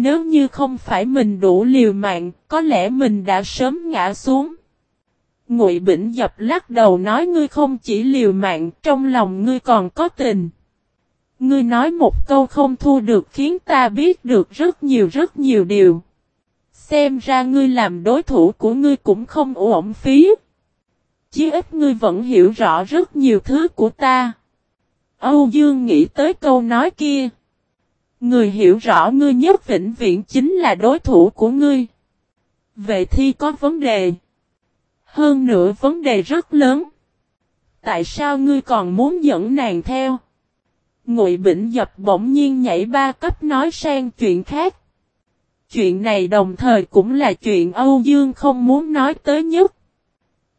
Nếu như không phải mình đủ liều mạng, có lẽ mình đã sớm ngã xuống. Ngụy Bỉnh dập lắc đầu nói ngươi không chỉ liều mạng, trong lòng ngươi còn có tình. Ngươi nói một câu không thu được khiến ta biết được rất nhiều rất nhiều điều. Xem ra ngươi làm đối thủ của ngươi cũng không uổng phí. Chí ít ngươi vẫn hiểu rõ rất nhiều thứ của ta. Âu Dương nghĩ tới câu nói kia. Người hiểu rõ ngươi nhất vĩnh viễn chính là đối thủ của ngươi. Vệ thi có vấn đề. Hơn nữa vấn đề rất lớn. Tại sao ngươi còn muốn dẫn nàng theo? Ngụy Bỉnh Dập bỗng nhiên nhảy ba cấp nói sang chuyện khác. Chuyện này đồng thời cũng là chuyện Âu Dương không muốn nói tới nhất.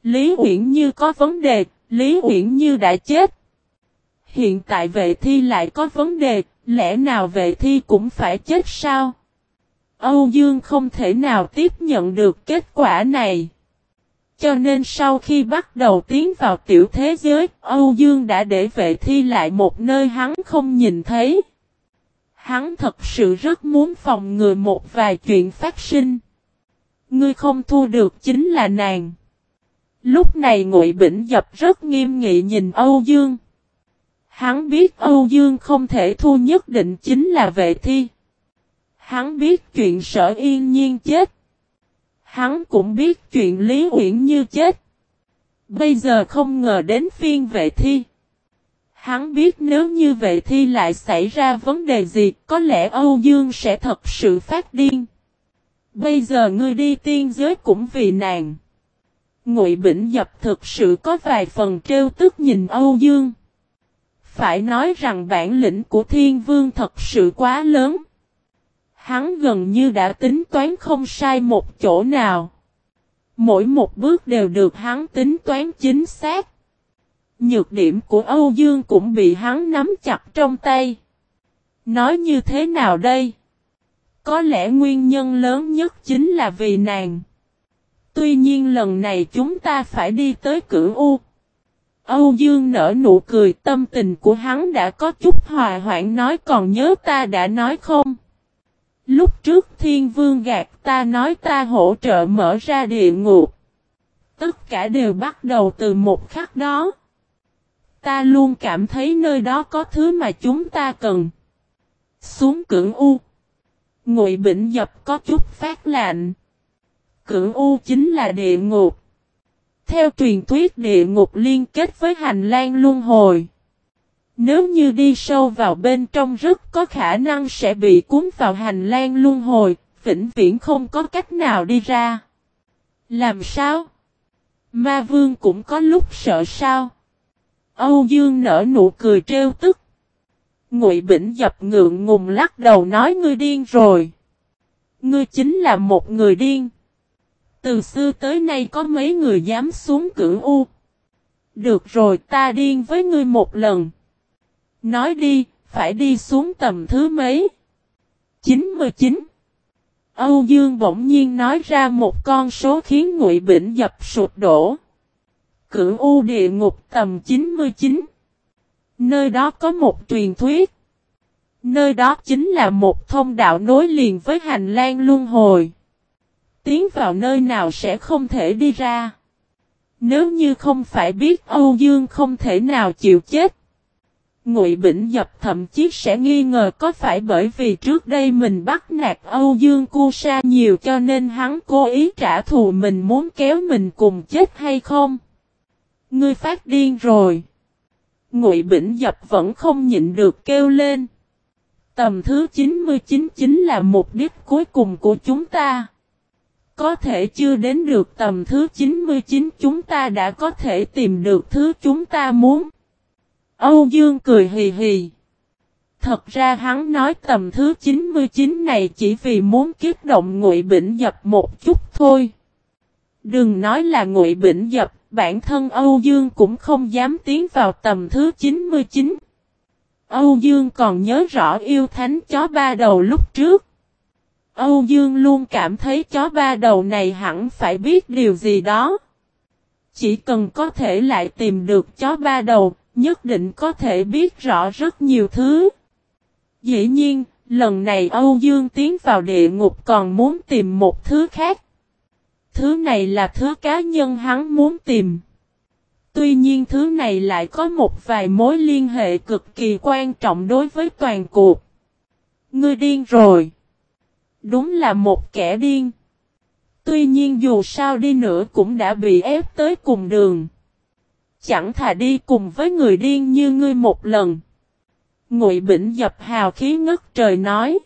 Lý Uyển Như có vấn đề, Lý Uyển Như đã chết. Hiện tại vệ thi lại có vấn đề, lẽ nào vệ thi cũng phải chết sao? Âu Dương không thể nào tiếp nhận được kết quả này. Cho nên sau khi bắt đầu tiến vào tiểu thế giới, Âu Dương đã để vệ thi lại một nơi hắn không nhìn thấy. Hắn thật sự rất muốn phòng ngừa một vài chuyện phát sinh. Ngươi không thu được chính là nàng. Lúc này Ngụy Bỉnh Dập rất nghiêm nghị nhìn Âu Dương. Hắn biết Âu Dương không thể thu nhất định chính là vệ thi. Hắn biết chuyện sở yên nhiên chết. Hắn cũng biết chuyện Lý Uyển Như chết. Bây giờ không ngờ đến phiên vệ thi. Hắn biết nếu như vệ thi lại xảy ra vấn đề gì, có lẽ Âu Dương sẽ thật sự phát điên. Bây giờ ngươi đi tiên giới cũng vì nàng. Ngụy Bỉnh Dập thực sự có vài phần trêu tức nhìn Âu Dương. Phải nói rằng bản lĩnh của Thiên Vương thật sự quá lớn. Hắn gần như đã tính toán không sai một chỗ nào. Mỗi một bước đều được hắn tính toán chính xác. Nhược điểm của Âu Dương cũng bị hắn nắm chặt trong tay. Nói như thế nào đây? Có lẽ nguyên nhân lớn nhất chính là vì nàng. Tuy nhiên lần này chúng ta phải đi tới cửu U. Âu Dương nở nụ cười, tâm tình của hắn đã có chút hòa hoãn, nói còn nhớ ta đã nói không? Lúc trước thiên vương gạt ta nói ta hỗ trợ mở ra địa ngục. Tất cả đều bắt đầu từ một khắc đó. Ta luôn cảm thấy nơi đó có thứ mà chúng ta cần. Xuống cưỡng u. Ngụy Bỉnh Dập có chút phát lạnh. Cưỡng u chính là địa ngục. Theo truyền thuyết địa ngục liên kết với hành lang luân hồi. Nếu như đi sâu vào bên trong rất có khả năng sẽ bị cuốn vào hành lang luân hồi, vĩnh viễn không có cách nào đi ra. Làm sao? Ma vương cũng có lúc sợ sao? Âu Dương nở nụ cười trêu tức. Ngụy Bỉnh dập ngượng ngùng lắc đầu nói ngươi điên rồi. Ngươi chính là một người điên. Từ xưa tới nay có mấy người dám xuống cửu u. Được rồi ta điên với ngươi một lần. Nói đi, phải đi xuống tầm thứ mấy? 99 Âu Dương bỗng nhiên nói ra một con số khiến Ngụy Bỉnh dập sụt đổ. Cửu U địa ngục tầm 99. Nơi đó có một truyền thuyết. Nơi đó chính là một thông đạo nối liền với hành lang luân hồi. Tiến vào nơi nào sẽ không thể đi ra. Nếu như không phải biết Âu Dương không thể nào chịu chết. Ngụy Bỉnh Dập thậm chí sẽ nghi ngờ có phải bởi vì trước đây mình bắt nạt Âu Dương Cu Sa nhiều cho nên hắn cố ý trả thù mình muốn kéo mình cùng chết hay không. Ngươi phát điên rồi. Ngụy Bỉnh Dập vẫn không nhịn được kêu lên. Tầm thứ 99 chính là mục đích cuối cùng của chúng ta. Có thể chưa đến được tầm thứ 99 chúng ta đã có thể tìm được thứ chúng ta muốn. Âu Dương cười hì hì. Thật ra hắn nói tầm thứ 99 này chỉ vì muốn kiếp động ngụy bỉnh dập một chút thôi. Đừng nói là ngụy bỉnh dập, bản thân Âu Dương cũng không dám tiến vào tầm thứ 99. Âu Dương còn nhớ rõ yêu thánh chó ba đầu lúc trước. Âu Dương luôn cảm thấy chó ba đầu này hẳn phải biết điều gì đó. Chỉ cần có thể lại tìm được chó ba đầu, nhất định có thể biết rõ rất nhiều thứ. Dĩ nhiên, lần này Âu Dương tiến vào địa ngục còn muốn tìm một thứ khác. Thứ này là thứ cá nhân hắn muốn tìm. Tuy nhiên thứ này lại có một vài mối liên hệ cực kỳ quan trọng đối với toàn cuộc. Ngươi điên rồi. Đúng là một kẻ điên. Tuy nhiên dù sao đi nữa cũng đã bị ép tới cùng đường. Chẳng thà đi cùng với người điên như ngươi một lần. Ngụy Bỉnh dập hào khí ngất trời nói.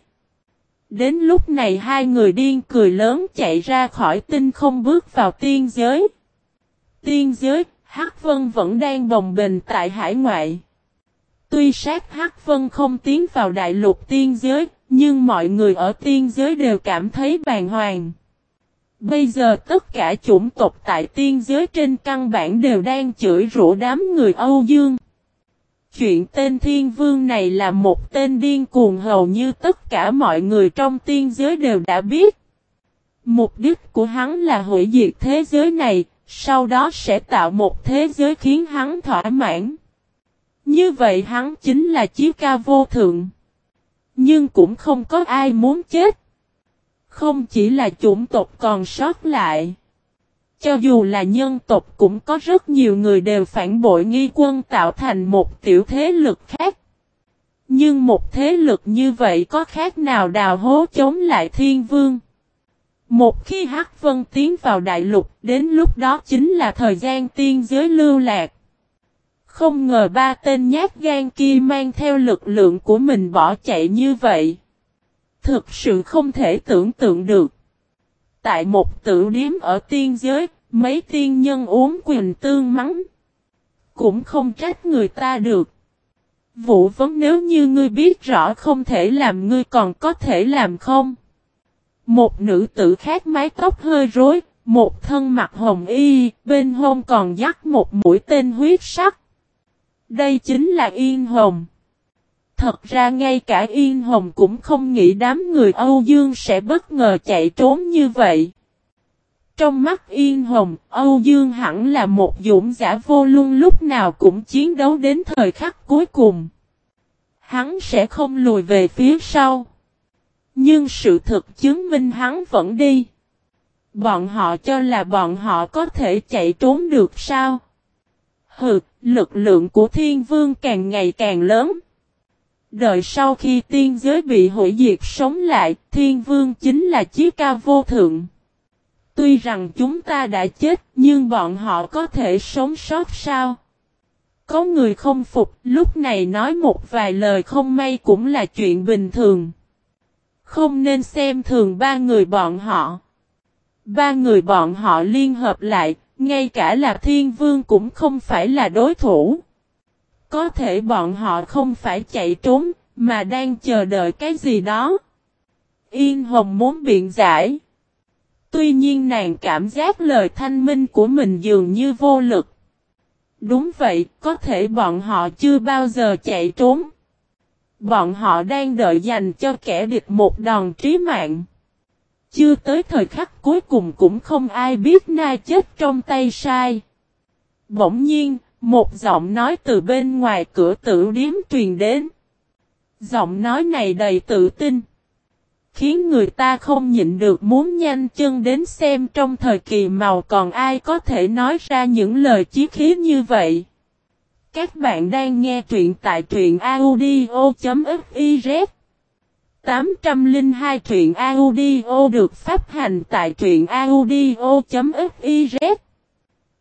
Đến lúc này hai người điên cười lớn chạy ra khỏi tinh không bước vào tiên giới. Tiên giới, Hắc Vân vẫn đang bồng bềnh tại hải ngoại. Tuy sát Hắc Vân không tiến vào đại lục tiên giới, nhưng mọi người ở tiên giới đều cảm thấy bàng hoàng. Bây giờ tất cả chủng tộc tại tiên giới trên căn bản đều đang chửi rủa đám người Âu Dương. Chuyện tên thiên vương này là một tên điên cuồng hầu như tất cả mọi người trong tiên giới đều đã biết. Mục đích của hắn là hủy diệt thế giới này, sau đó sẽ tạo một thế giới khiến hắn thỏa mãn. Như vậy hắn chính là chí ca vô thượng. Nhưng cũng không có ai muốn chết. Không chỉ là chủng tộc còn sót lại. Cho dù là nhân tộc cũng có rất nhiều người đều phản bội nghi quân tạo thành một tiểu thế lực khác. Nhưng một thế lực như vậy có khác nào đào hố chống lại thiên vương? Một khi Hắc Vân tiến vào đại lục, đến lúc đó chính là thời gian tiên giới lưu lạc. Không ngờ ba tên nhát gan kia mang theo lực lượng của mình bỏ chạy như vậy. Thực sự không thể tưởng tượng được. Tại một tử điếm ở tiên giới, mấy tiên nhân uống quyền tương mắng. Cũng không trách người ta được. Vụ vấn nếu như ngươi biết rõ không thể làm ngươi còn có thể làm không? Một nữ tử khác mái tóc hơi rối, một thân mặt hồng y, bên hông còn dắt một mũi tên huyết sắc. Đây chính là Yên Hồng. Thật ra ngay cả Yên Hồng cũng không nghĩ đám người Âu Dương sẽ bất ngờ chạy trốn như vậy. Trong mắt Yên Hồng, Âu Dương hẳn là một dũng giả vô luân lúc nào cũng chiến đấu đến thời khắc cuối cùng. Hắn sẽ không lùi về phía sau. Nhưng sự thực chứng minh hắn vẫn đi. Bọn họ cho là bọn họ có thể chạy trốn được sao? Hừ, lực lượng của thiên vương càng ngày càng lớn. Đợi sau khi tiên giới bị hủy diệt sống lại, thiên vương chính là chí ca vô thượng. Tuy rằng chúng ta đã chết, nhưng bọn họ có thể sống sót sao? Có người không phục, lúc này nói một vài lời không may cũng là chuyện bình thường. Không nên xem thường ba người bọn họ. Ba người bọn họ liên hợp lại, ngay cả là thiên vương cũng không phải là đối thủ. Có thể bọn họ không phải chạy trốn, mà đang chờ đợi cái gì đó. Yên Hồng muốn biện giải. Tuy nhiên nàng cảm giác lời thanh minh của mình dường như vô lực. Đúng vậy, có thể bọn họ chưa bao giờ chạy trốn. Bọn họ đang đợi dành cho kẻ địch một đòn trí mạng. Chưa tới thời khắc cuối cùng cũng không ai biết na chết trong tay sai. Bỗng nhiên, một giọng nói từ bên ngoài cửa tử điếm truyền đến. Giọng nói này đầy tự tin. Khiến người ta không nhịn được muốn nhanh chân đến xem trong thời kỳ màu còn ai có thể nói ra những lời chí khí như vậy. Các bạn đang nghe truyện tại truyện audio.fiz 802 truyện audio được phát hành tại truyện audio.fiz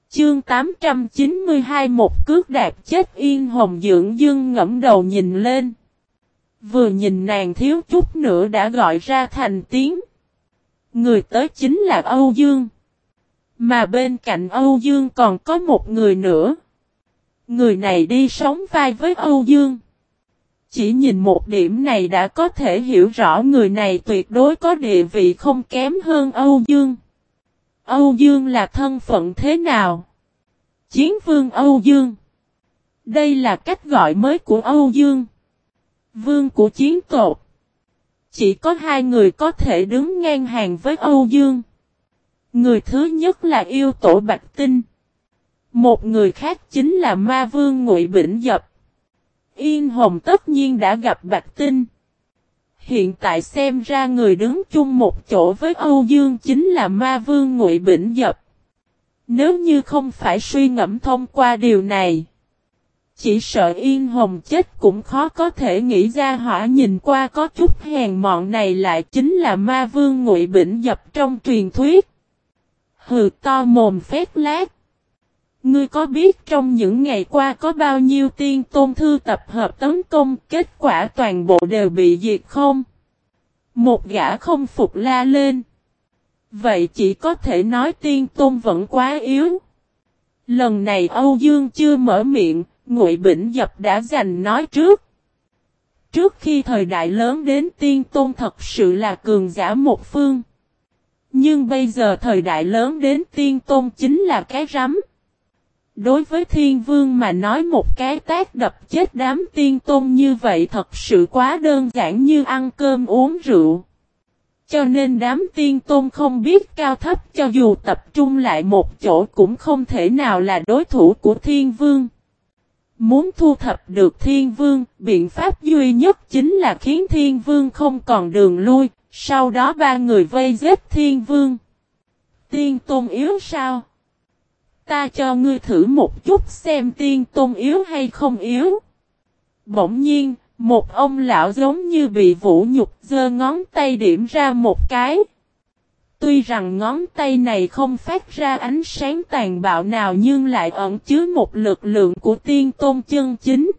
Chương 892 một cước đạp chết yên hồng dưỡng dương ngẫm đầu nhìn lên. Vừa nhìn nàng thiếu chút nữa đã gọi ra thành tiếng. Người tới chính là Âu Dương. Mà bên cạnh Âu Dương còn có một người nữa. Người này đi sống vai với Âu Dương. Chỉ nhìn một điểm này đã có thể hiểu rõ người này tuyệt đối có địa vị không kém hơn Âu Dương. Âu Dương là thân phận thế nào? Chiến vương Âu Dương. Đây là cách gọi mới của Âu Dương. Vương của chiến tột. Chỉ có hai người có thể đứng ngang hàng với Âu Dương. Người thứ nhất là yêu tổ Bạch Tinh. Một người khác chính là ma vương Ngụy Bỉnh Dập. Yên Hồng tất nhiên đã gặp Bạch Tinh. Hiện tại xem ra người đứng chung một chỗ với Âu Dương chính là ma vương Ngụy Bỉnh Dập. Nếu như không phải suy ngẫm thông qua điều này. Chỉ sợ Yên Hồng chết cũng khó có thể nghĩ ra hỏa nhìn qua có chút hèn mọn này lại chính là ma vương Ngụy Bỉnh Dập trong truyền thuyết. Hừ, to mồm phét lát. Ngươi có biết trong những ngày qua có bao nhiêu tiên tôn thư tập hợp tấn công kết quả toàn bộ đều bị diệt không? Một gã không phục la lên. Vậy chỉ có thể nói tiên tôn vẫn quá yếu. Lần này Âu Dương chưa mở miệng, Ngụy Bỉnh Dập đã giành nói trước. Trước khi thời đại lớn đến tiên tôn thật sự là cường giả một phương. Nhưng bây giờ thời đại lớn đến tiên tôn chính là cái rắm. Đối với thiên vương mà nói một cái tác đập chết đám tiên tôn như vậy thật sự quá đơn giản như ăn cơm uống rượu. Cho nên đám tiên tôn không biết cao thấp cho dù tập trung lại một chỗ cũng không thể nào là đối thủ của thiên vương. Muốn thu thập được thiên vương, biện pháp duy nhất chính là khiến thiên vương không còn đường lui, sau đó ba người vây giết thiên vương. Tiên tôn yếu sao? Ta cho ngươi thử một chút xem tiên tôn yếu hay không yếu. Bỗng nhiên, một ông lão giống như bị vũ nhục giơ ngón tay điểm ra một cái. Tuy rằng ngón tay này không phát ra ánh sáng tàn bạo nào nhưng lại ẩn chứa một lực lượng của tiên tôn chân chính.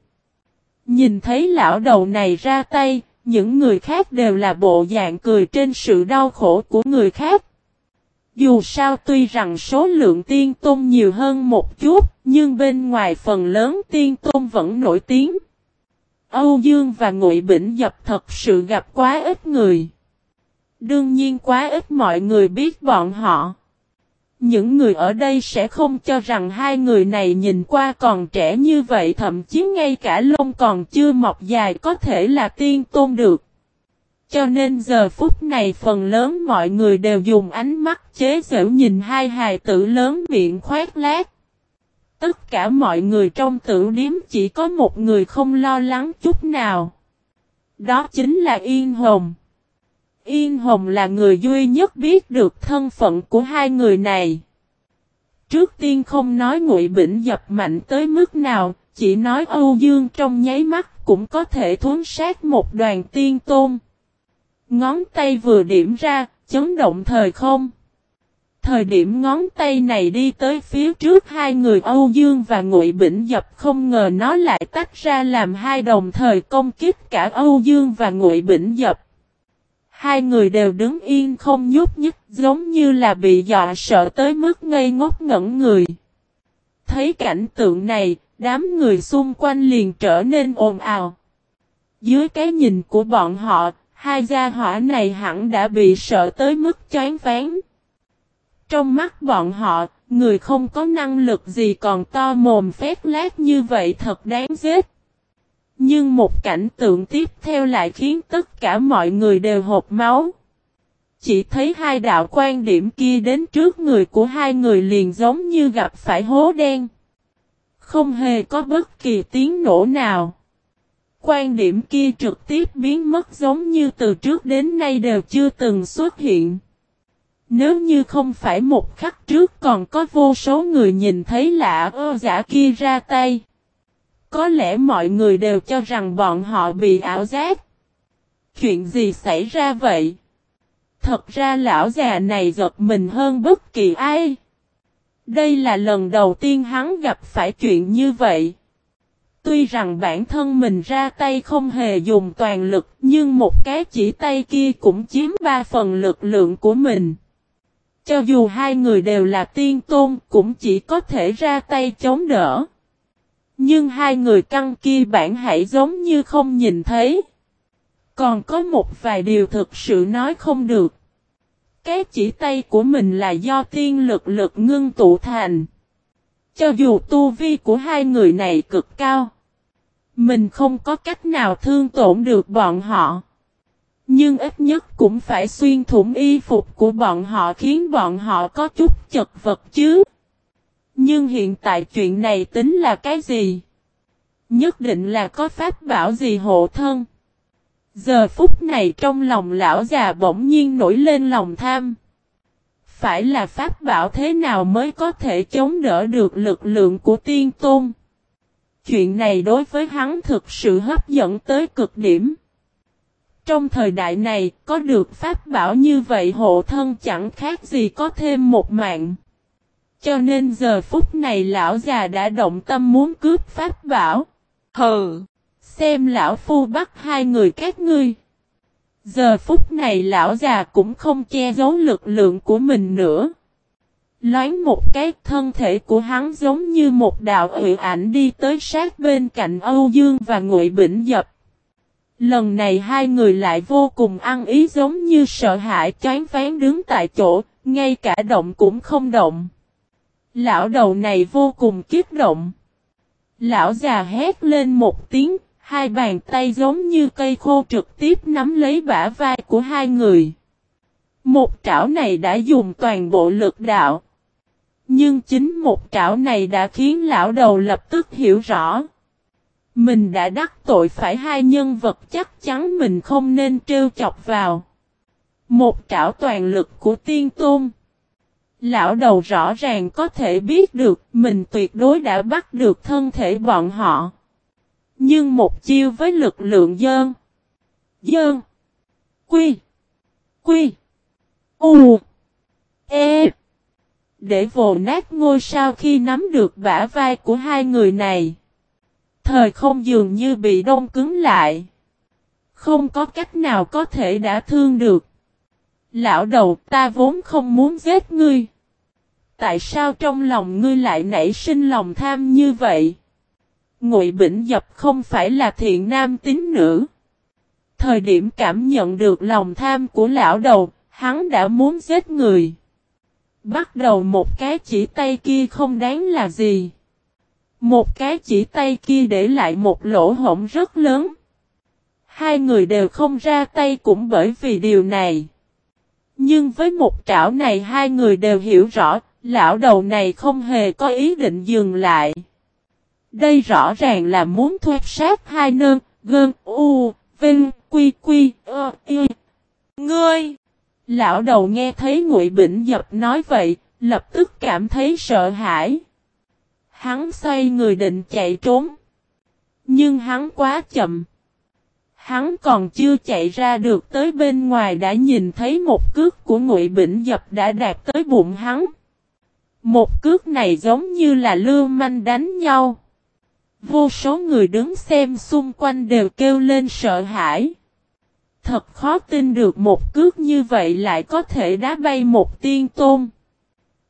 Nhìn thấy lão đầu này ra tay, những người khác đều là bộ dạng cười trên sự đau khổ của người khác. Dù sao tuy rằng số lượng tiên tôn nhiều hơn một chút, nhưng bên ngoài phần lớn tiên tôn vẫn nổi tiếng. Âu Dương và Ngụy Bỉnh Dập thật sự gặp quá ít người. Đương nhiên quá ít mọi người biết bọn họ. Những người ở đây sẽ không cho rằng hai người này nhìn qua còn trẻ như vậy thậm chí ngay cả lông còn chưa mọc dài có thể là tiên tôn được. Cho nên giờ phút này phần lớn mọi người đều dùng ánh mắt chế giễu nhìn hai hài tử lớn miệng khoét lát. Tất cả mọi người trong tử điếm chỉ có một người không lo lắng chút nào. Đó chính là Yên Hồng. Yên Hồng là người duy nhất biết được thân phận của hai người này. Trước tiên không nói ngụy bỉnh dập mạnh tới mức nào, chỉ nói Âu Dương trong nháy mắt cũng có thể thuấn sát một đoàn tiên tôn. Ngón tay vừa điểm ra, chấn động thời không. Thời điểm ngón tay này đi tới phía trước hai người Âu Dương và Ngụy Bỉnh Dập không ngờ nó lại tách ra làm hai đồng thời công kích cả Âu Dương và Ngụy Bỉnh Dập. Hai người đều đứng yên không nhúc nhích giống như là bị dọa sợ tới mức ngây ngốc ngẩn người. Thấy cảnh tượng này, đám người xung quanh liền trở nên ồn ào. Dưới cái nhìn của bọn họ, hai gia hỏa này hẳn đã bị sợ tới mức chán ván. Trong mắt bọn họ, người không có năng lực gì còn to mồm phép lát như vậy thật đáng giết. Nhưng một cảnh tượng tiếp theo lại khiến tất cả mọi người đều hộp máu. Chỉ thấy hai đạo quan điểm kia đến trước người của hai người liền giống như gặp phải hố đen. Không hề có bất kỳ tiếng nổ nào. Quan điểm kia trực tiếp biến mất giống như từ trước đến nay đều chưa từng xuất hiện. Nếu như không phải một khắc trước còn có vô số người nhìn thấy lạ ơ giả kia ra tay. Có lẽ mọi người đều cho rằng bọn họ bị ảo giác. Chuyện gì xảy ra vậy? Thật ra lão già này giật mình hơn bất kỳ ai. Đây là lần đầu tiên hắn gặp phải chuyện như vậy. Tuy rằng bản thân mình ra tay không hề dùng toàn lực, nhưng một cái chỉ tay kia cũng chiếm ba phần lực lượng của mình. Cho dù hai người đều là tiên tôn, cũng chỉ có thể ra tay chống đỡ. Nhưng hai người căng kia bản hãy giống như không nhìn thấy. Còn có một vài điều thực sự nói không được. Cái chỉ tay của mình là do tiên lực lực ngưng tụ thành. Cho dù tu vi của hai người này cực cao. Mình không có cách nào thương tổn được bọn họ. Nhưng ít nhất cũng phải xuyên thủng y phục của bọn họ khiến bọn họ có chút chật vật chứ. Nhưng hiện tại chuyện này tính là cái gì? Nhất định là có pháp bảo gì hộ thân. Giờ phút này trong lòng lão già bỗng nhiên nổi lên lòng tham. Phải là pháp bảo thế nào mới có thể chống đỡ được lực lượng của tiên tôn? Chuyện này đối với hắn thực sự hấp dẫn tới cực điểm. Trong thời đại này, có được pháp bảo như vậy hộ thân chẳng khác gì có thêm một mạng. Cho nên giờ phút này lão già đã động tâm muốn cướp pháp bảo. Hừ! Xem lão phu bắt hai người các ngươi. Giờ phút này lão già cũng không che giấu lực lượng của mình nữa. Loáng một cái thân thể của hắn giống như một đạo ủy ảnh đi tới sát bên cạnh Âu Dương và Ngụy Bỉnh Dập. Lần này hai người lại vô cùng ăn ý giống như sợ hãi chán phán đứng tại chỗ, ngay cả động cũng không động. Lão đầu này vô cùng kiếp động. Lão già hét lên một tiếng, hai bàn tay giống như cây khô trực tiếp nắm lấy bả vai của hai người. Một trảo này đã dùng toàn bộ lực đạo. Nhưng chính một trảo này đã khiến lão đầu lập tức hiểu rõ. Mình đã đắc tội phải hai nhân vật chắc chắn mình không nên trêu chọc vào. Một trảo toàn lực của tiên tôn. Lão đầu rõ ràng có thể biết được mình tuyệt đối đã bắt được thân thể bọn họ. Nhưng một chiêu với lực lượng dơn. Dơn. Quy. Quy. U. E. Để vồ nát ngôi sao khi nắm được bả vai của hai người này. Thời không dường như bị đông cứng lại. Không có cách nào có thể đã thương được. Lão đầu, ta vốn không muốn giết ngươi. Tại sao trong lòng ngươi lại nảy sinh lòng tham như vậy? Ngụy Bỉnh Dập không phải là thiện nam tín nữ. Thời điểm cảm nhận được lòng tham của lão đầu, hắn đã muốn giết người. Bắt đầu một cái chỉ tay kia không đáng là gì. Một cái chỉ tay kia để lại một lỗ hổng rất lớn. Hai người đều không ra tay cũng bởi vì điều này. Nhưng với một trảo này hai người đều hiểu rõ, lão đầu này không hề có ý định dừng lại. Đây rõ ràng là muốn thuê sát hai nơn, gơn, u, vinh, quy, quy, ơ, y. Ngươi! Lão đầu nghe thấy Ngụy Bỉnh Dập nói vậy, lập tức cảm thấy sợ hãi. Hắn xoay người định chạy trốn. Nhưng hắn quá chậm. Hắn còn chưa chạy ra được tới bên ngoài đã nhìn thấy một cước của Ngụy Bỉnh Dập đã đạt tới bụng hắn. Một cước này giống như là lưu manh đánh nhau. Vô số người đứng xem xung quanh đều kêu lên sợ hãi. Thật khó tin được một cước như vậy lại có thể đá bay một tiên tôn.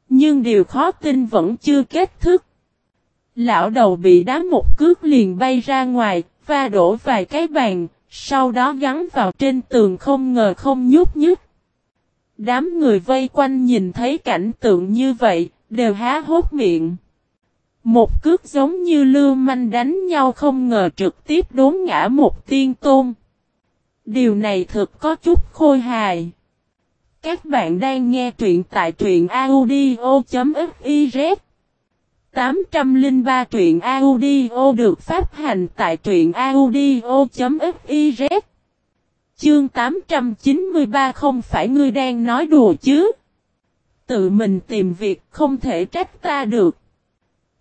Nhưng điều khó tin vẫn chưa kết thúc. Lão đầu bị đá một cước liền bay ra ngoài, và đổ vài cái bàn, sau đó gắn vào trên tường không ngờ không nhúc nhích. Đám người vây quanh nhìn thấy cảnh tượng như vậy, đều há hốt miệng. Một cước giống như lưu manh đánh nhau không ngờ trực tiếp đốn ngã một tiên tôn. Điều này thực có chút khôi hài. Các bạn đang nghe truyện tại truyện audio.fiz 803 truyện audio được phát hành tại truyện audio.fiz Chương 893 không phải ngươi đang nói đùa chứ? Tự mình tìm việc không thể trách ta được.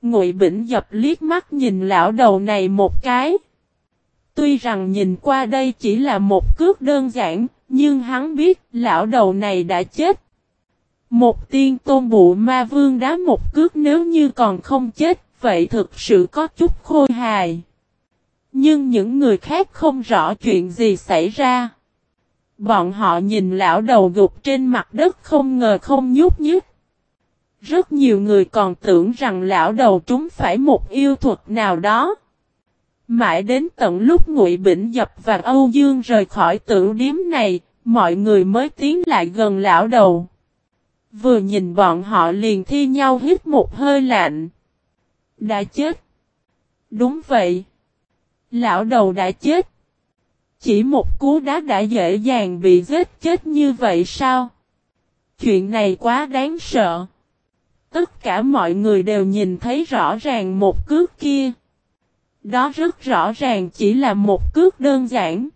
Ngụy Bỉnh dập liếc mắt nhìn lão đầu này một cái. Tuy rằng nhìn qua đây chỉ là một cước đơn giản, nhưng hắn biết lão đầu này đã chết. Một tiên tôn bụ ma vương đá một cước nếu như còn không chết, vậy thực sự có chút khôi hài. Nhưng những người khác không rõ chuyện gì xảy ra. Bọn họ nhìn lão đầu gục trên mặt đất không ngờ không nhúc nhích. Rất nhiều người còn tưởng rằng lão đầu trúng phải một yêu thuật nào đó. Mãi đến tận lúc Ngụy Bỉnh Dập và Âu Dương rời khỏi tử điếm này, mọi người mới tiến lại gần lão đầu. Vừa nhìn bọn họ liền thi nhau hít một hơi lạnh. Đã chết. Đúng vậy. Lão đầu đã chết. Chỉ một cú đá đã dễ dàng bị giết chết như vậy sao? Chuyện này quá đáng sợ. Tất cả mọi người đều nhìn thấy rõ ràng một cước kia. Đó rất rõ ràng chỉ là một cước đơn giản.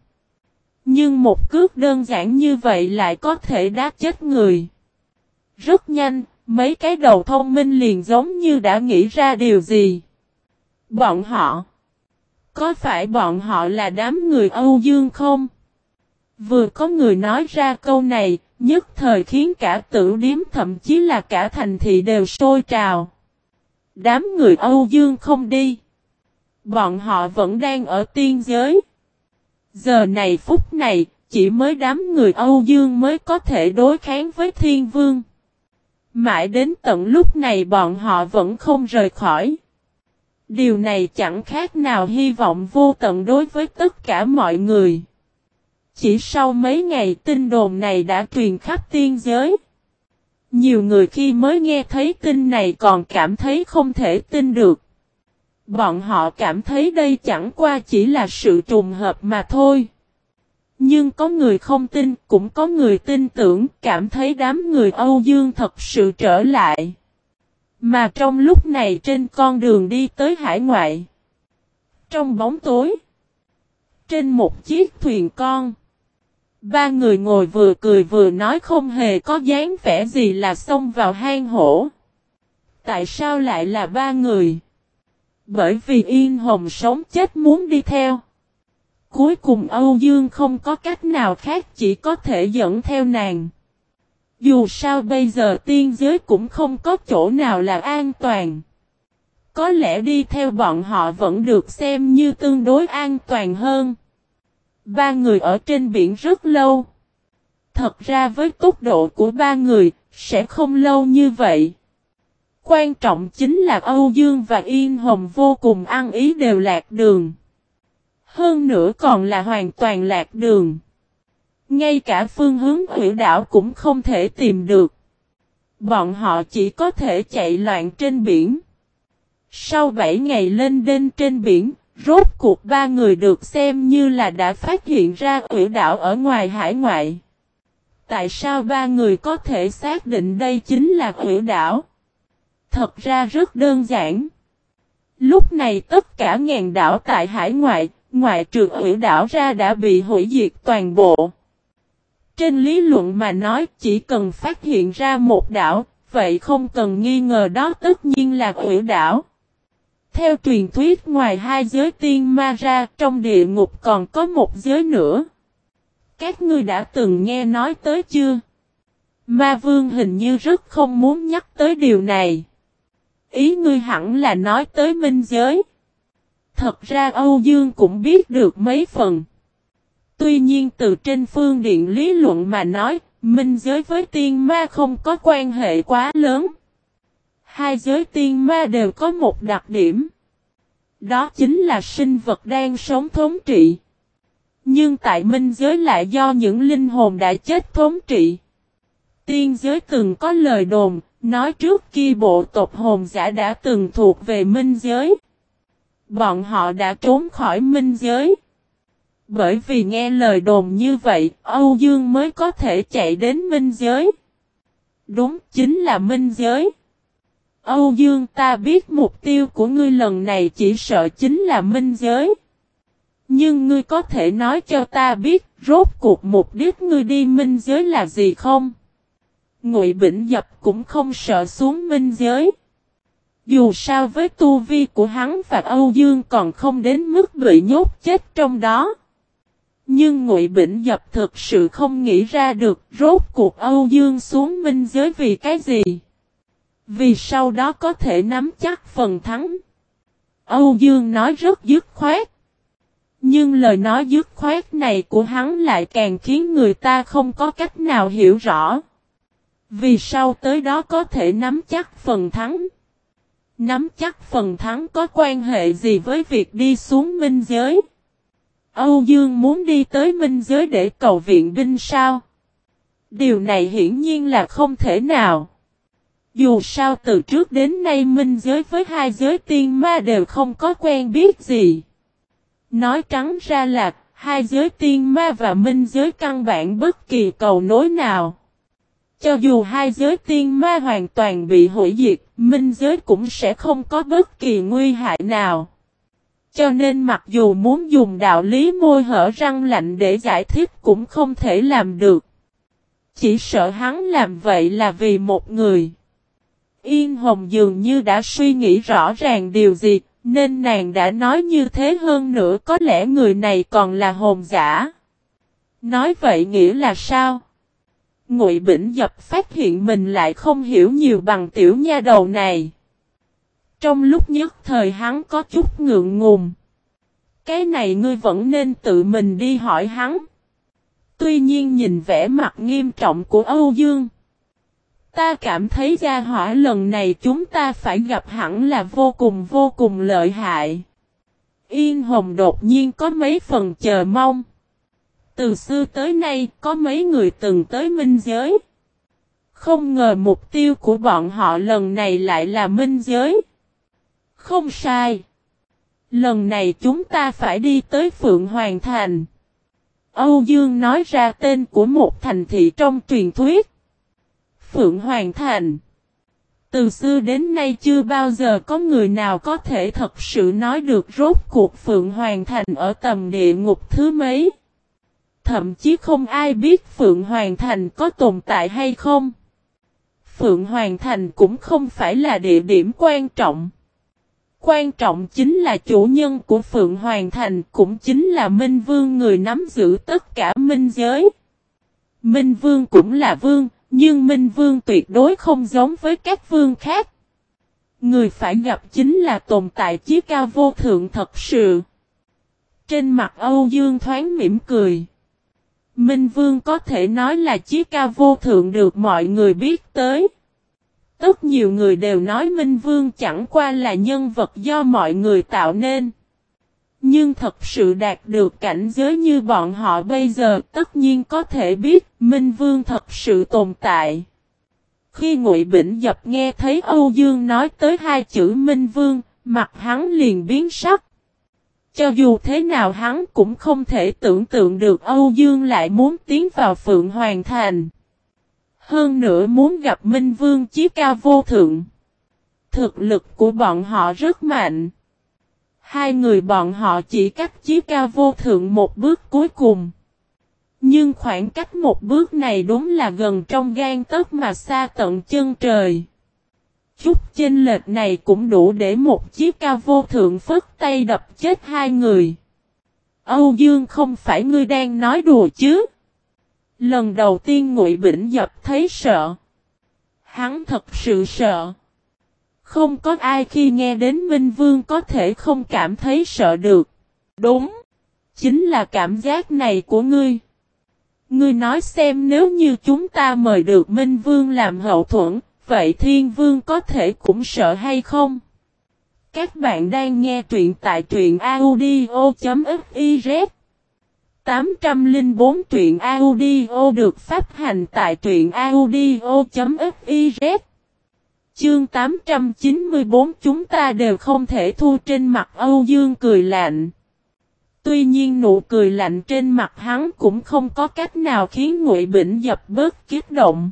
Nhưng một cước đơn giản như vậy lại có thể đá chết người. Rất nhanh, mấy cái đầu thông minh liền giống như đã nghĩ ra điều gì. Bọn họ. Có phải bọn họ là đám người Âu Dương không? Vừa có người nói ra câu này, nhất thời khiến cả tử điếm thậm chí là cả thành thị đều sôi trào. Đám người Âu Dương không đi. Bọn họ vẫn đang ở tiên giới. Giờ này phút này, chỉ mới đám người Âu Dương mới có thể đối kháng với thiên vương. Mãi đến tận lúc này bọn họ vẫn không rời khỏi. Điều này chẳng khác nào hy vọng vô tận đối với tất cả mọi người. Chỉ sau mấy ngày tin đồn này đã truyền khắp tiên giới. Nhiều người khi mới nghe thấy tin này còn cảm thấy không thể tin được. Bọn họ cảm thấy đây chẳng qua chỉ là sự trùng hợp mà thôi. Nhưng có người không tin, cũng có người tin tưởng, cảm thấy đám người Âu Dương thật sự trở lại. Mà trong lúc này trên con đường đi tới hải ngoại. Trong bóng tối. Trên một chiếc thuyền con. Ba người ngồi vừa cười vừa nói không hề có dáng vẻ gì là xông vào hang hổ. Tại sao lại là ba người? Bởi vì Yên Hồng sống chết muốn đi theo. Cuối cùng Âu Dương không có cách nào khác, chỉ có thể dẫn theo nàng. Dù sao bây giờ tiên giới cũng không có chỗ nào là an toàn. Có lẽ đi theo bọn họ vẫn được xem như tương đối an toàn hơn. Ba người ở trên biển rất lâu. Thật ra với tốc độ của ba người, sẽ không lâu như vậy. Quan trọng chính là Âu Dương và Yên Hồng vô cùng ăn ý đều lạc đường. Hơn nữa còn là hoàn toàn lạc đường. Ngay cả phương hướng hủy đảo cũng không thể tìm được. Bọn họ chỉ có thể chạy loạn trên biển. Sau 7 ngày lên đên trên biển, rốt cuộc ba người được xem như là đã phát hiện ra ủy đảo ở ngoài hải ngoại. Tại sao ba người có thể xác định đây chính là ủy đảo? Thật ra rất đơn giản. Lúc này tất cả ngàn đảo tại hải ngoại, ngoại trừ ủy đảo ra đã bị hủy diệt toàn bộ. Trên lý luận mà nói chỉ cần phát hiện ra một đảo, vậy không cần nghi ngờ đó tất nhiên là ủy đảo. Theo truyền thuyết ngoài hai giới tiên ma ra trong địa ngục còn có một giới nữa. Các ngươi đã từng nghe nói tới chưa? Ma vương hình như rất không muốn nhắc tới điều này. Ý ngươi hẳn là nói tới minh giới. Thật ra Âu Dương cũng biết được mấy phần. Tuy nhiên từ trên phương điện lý luận mà nói, minh giới với tiên ma không có quan hệ quá lớn. Hai giới tiên ma đều có một đặc điểm. Đó chính là sinh vật đang sống thống trị. Nhưng tại minh giới lại do những linh hồn đã chết thống trị. Tiên giới từng có lời đồn, nói trước kia bộ tộc hồn giả đã từng thuộc về minh giới. Bọn họ đã trốn khỏi minh giới. Bởi vì nghe lời đồn như vậy, Âu Dương mới có thể chạy đến minh giới. Đúng, chính là minh giới. Âu Dương, ta biết mục tiêu của ngươi lần này chỉ sợ chính là minh giới. Nhưng ngươi có thể nói cho ta biết rốt cuộc mục đích ngươi đi minh giới là gì không? Ngụy Bỉnh Dập cũng không sợ xuống minh giới. Dù sao với tu vi của hắn và Âu Dương còn không đến mức bị nhốt chết trong đó. Nhưng Ngụy Bỉnh Dập thực sự không nghĩ ra được rốt cuộc Âu Dương xuống minh giới vì cái gì. Vì sau đó có thể nắm chắc phần thắng. Âu Dương nói rất dứt khoát. Nhưng lời nói dứt khoát này của hắn lại càng khiến người ta không có cách nào hiểu rõ. Vì sau tới đó có thể nắm chắc phần thắng. Nắm chắc phần thắng có quan hệ gì với việc đi xuống minh giới? Âu Dương muốn đi tới minh giới để cầu viện binh sao? Điều này hiển nhiên là không thể nào. Dù sao từ trước đến nay minh giới với hai giới tiên ma đều không có quen biết gì. Nói trắng ra là hai giới tiên ma và minh giới căn bản bất kỳ cầu nối nào. Cho dù hai giới tiên ma hoàn toàn bị hủy diệt, minh giới cũng sẽ không có bất kỳ nguy hại nào. Cho nên mặc dù muốn dùng đạo lý môi hở răng lạnh để giải thích cũng không thể làm được. Chỉ sợ hắn làm vậy là vì một người. Yên Hồng dường như đã suy nghĩ rõ ràng điều gì, nên nàng đã nói như thế hơn nữa có lẽ người này còn là hồn giả. Nói vậy nghĩa là sao? Ngụy Bỉnh Dập phát hiện mình lại không hiểu nhiều bằng tiểu nha đầu này. Trong lúc nhất thời hắn có chút ngượng ngùng. Cái này ngươi vẫn nên tự mình đi hỏi hắn. Tuy nhiên nhìn vẻ mặt nghiêm trọng của Âu Dương. Ta cảm thấy gia hỏa lần này chúng ta phải gặp hẳn là vô cùng vô cùng lợi hại. Yên Hồng đột nhiên có mấy phần chờ mong. Từ xưa tới nay, có mấy người từng tới minh giới. Không ngờ mục tiêu của bọn họ lần này lại là minh giới. Không sai. Lần này chúng ta phải đi tới Phượng Hoàng Thành. Âu Dương nói ra tên của một thành thị trong truyền thuyết. Phượng Hoàng Thành. Từ xưa đến nay chưa bao giờ có người nào có thể thật sự nói được rốt cuộc Phượng Hoàng Thành ở tầm địa ngục thứ mấy. Thậm chí không ai biết Phượng Hoàng Thành có tồn tại hay không. Phượng Hoàng Thành cũng không phải là địa điểm quan trọng. Quan trọng chính là chủ nhân của Phượng Hoàng Thành cũng chính là Minh Vương người nắm giữ tất cả minh giới. Minh Vương cũng là vương, nhưng Minh Vương tuyệt đối không giống với các vương khác. Người phải gặp chính là tồn tại chí cao vô thượng thật sự. Trên mặt Âu Dương thoáng mỉm cười. Minh Vương có thể nói là chí cao vô thượng được mọi người biết tới. Tất nhiều người đều nói Minh Vương chẳng qua là nhân vật do mọi người tạo nên. Nhưng thật sự đạt được cảnh giới như bọn họ bây giờ tất nhiên có thể biết Minh Vương thật sự tồn tại. Khi Ngụy Bỉnh Dập nghe thấy Âu Dương nói tới hai chữ Minh Vương, mặt hắn liền biến sắc. Cho dù thế nào hắn cũng không thể tưởng tượng được Âu Dương lại muốn tiến vào Phượng Hoàng Thành. Hơn nữa muốn gặp Minh Vương chí cao vô thượng. Thực lực của bọn họ rất mạnh. Hai người bọn họ chỉ cách chí ca vô thượng một bước cuối cùng. Nhưng khoảng cách một bước này đúng là gần trong gan tấc mà xa tận chân trời. Chút chênh lệch này cũng đủ để một chiếc ca vô thượng phất tay đập chết hai người. Âu Dương không phải ngươi đang nói đùa chứ? Lần đầu tiên Ngụy Bỉnh Dập thấy sợ. Hắn thật sự sợ. Không có ai khi nghe đến Minh Vương có thể không cảm thấy sợ được. Đúng. Chính là cảm giác này của ngươi. Ngươi nói xem nếu như chúng ta mời được Minh Vương làm hậu thuẫn, vậy Thiên Vương có thể cũng sợ hay không? Các bạn đang nghe truyện tại truyện audio.fiz 804 truyện audio được phát hành tại truyện audio.fiz Chương 894 chúng ta đều không thể thu trên mặt Âu Dương cười lạnh. Tuy nhiên nụ cười lạnh trên mặt hắn cũng không có cách nào khiến Ngụy Bỉnh dập bớt kiết động.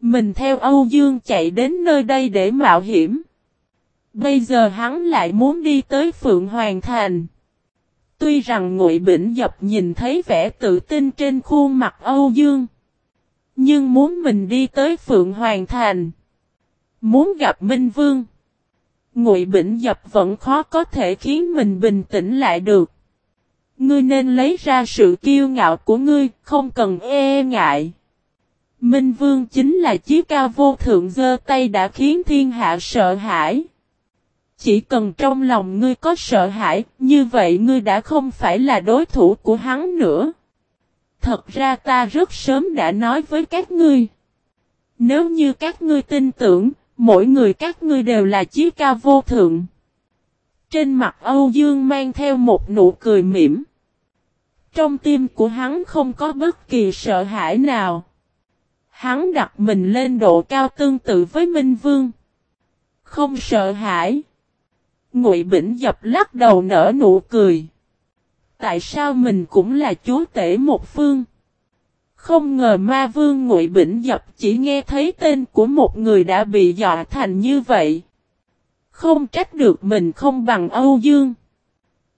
Mình theo Âu Dương chạy đến nơi đây để mạo hiểm. Bây giờ hắn lại muốn đi tới Phượng Hoàng Thành. Tuy rằng Ngụy Bỉnh Dập nhìn thấy vẻ tự tin trên khuôn mặt Âu Dương. Nhưng muốn mình đi tới Phượng Hoàng Thành. Muốn gặp Minh Vương. Ngụy Bỉnh Dập vẫn khó có thể khiến mình bình tĩnh lại được. Ngươi nên lấy ra sự kiêu ngạo của ngươi, không cần e ngại. Minh Vương chính là chí cao vô thượng dơ tay đã khiến thiên hạ sợ hãi. Chỉ cần trong lòng ngươi có sợ hãi, như vậy ngươi đã không phải là đối thủ của hắn nữa. Thật ra ta rất sớm đã nói với các ngươi. Nếu như các ngươi tin tưởng, mỗi người các ngươi đều là chí ca vô thượng. Trên mặt Âu Dương mang theo một nụ cười mỉm. Trong tim của hắn không có bất kỳ sợ hãi nào. Hắn đặt mình lên độ cao tương tự với Minh Vương. Không sợ hãi. Ngụy Bỉnh dập lắc đầu nở nụ cười. Tại sao mình cũng là chúa tể một phương? Không ngờ ma vương Ngụy Bỉnh dập chỉ nghe thấy tên của một người đã bị dọa thành như vậy. Không trách được mình không bằng Âu Dương.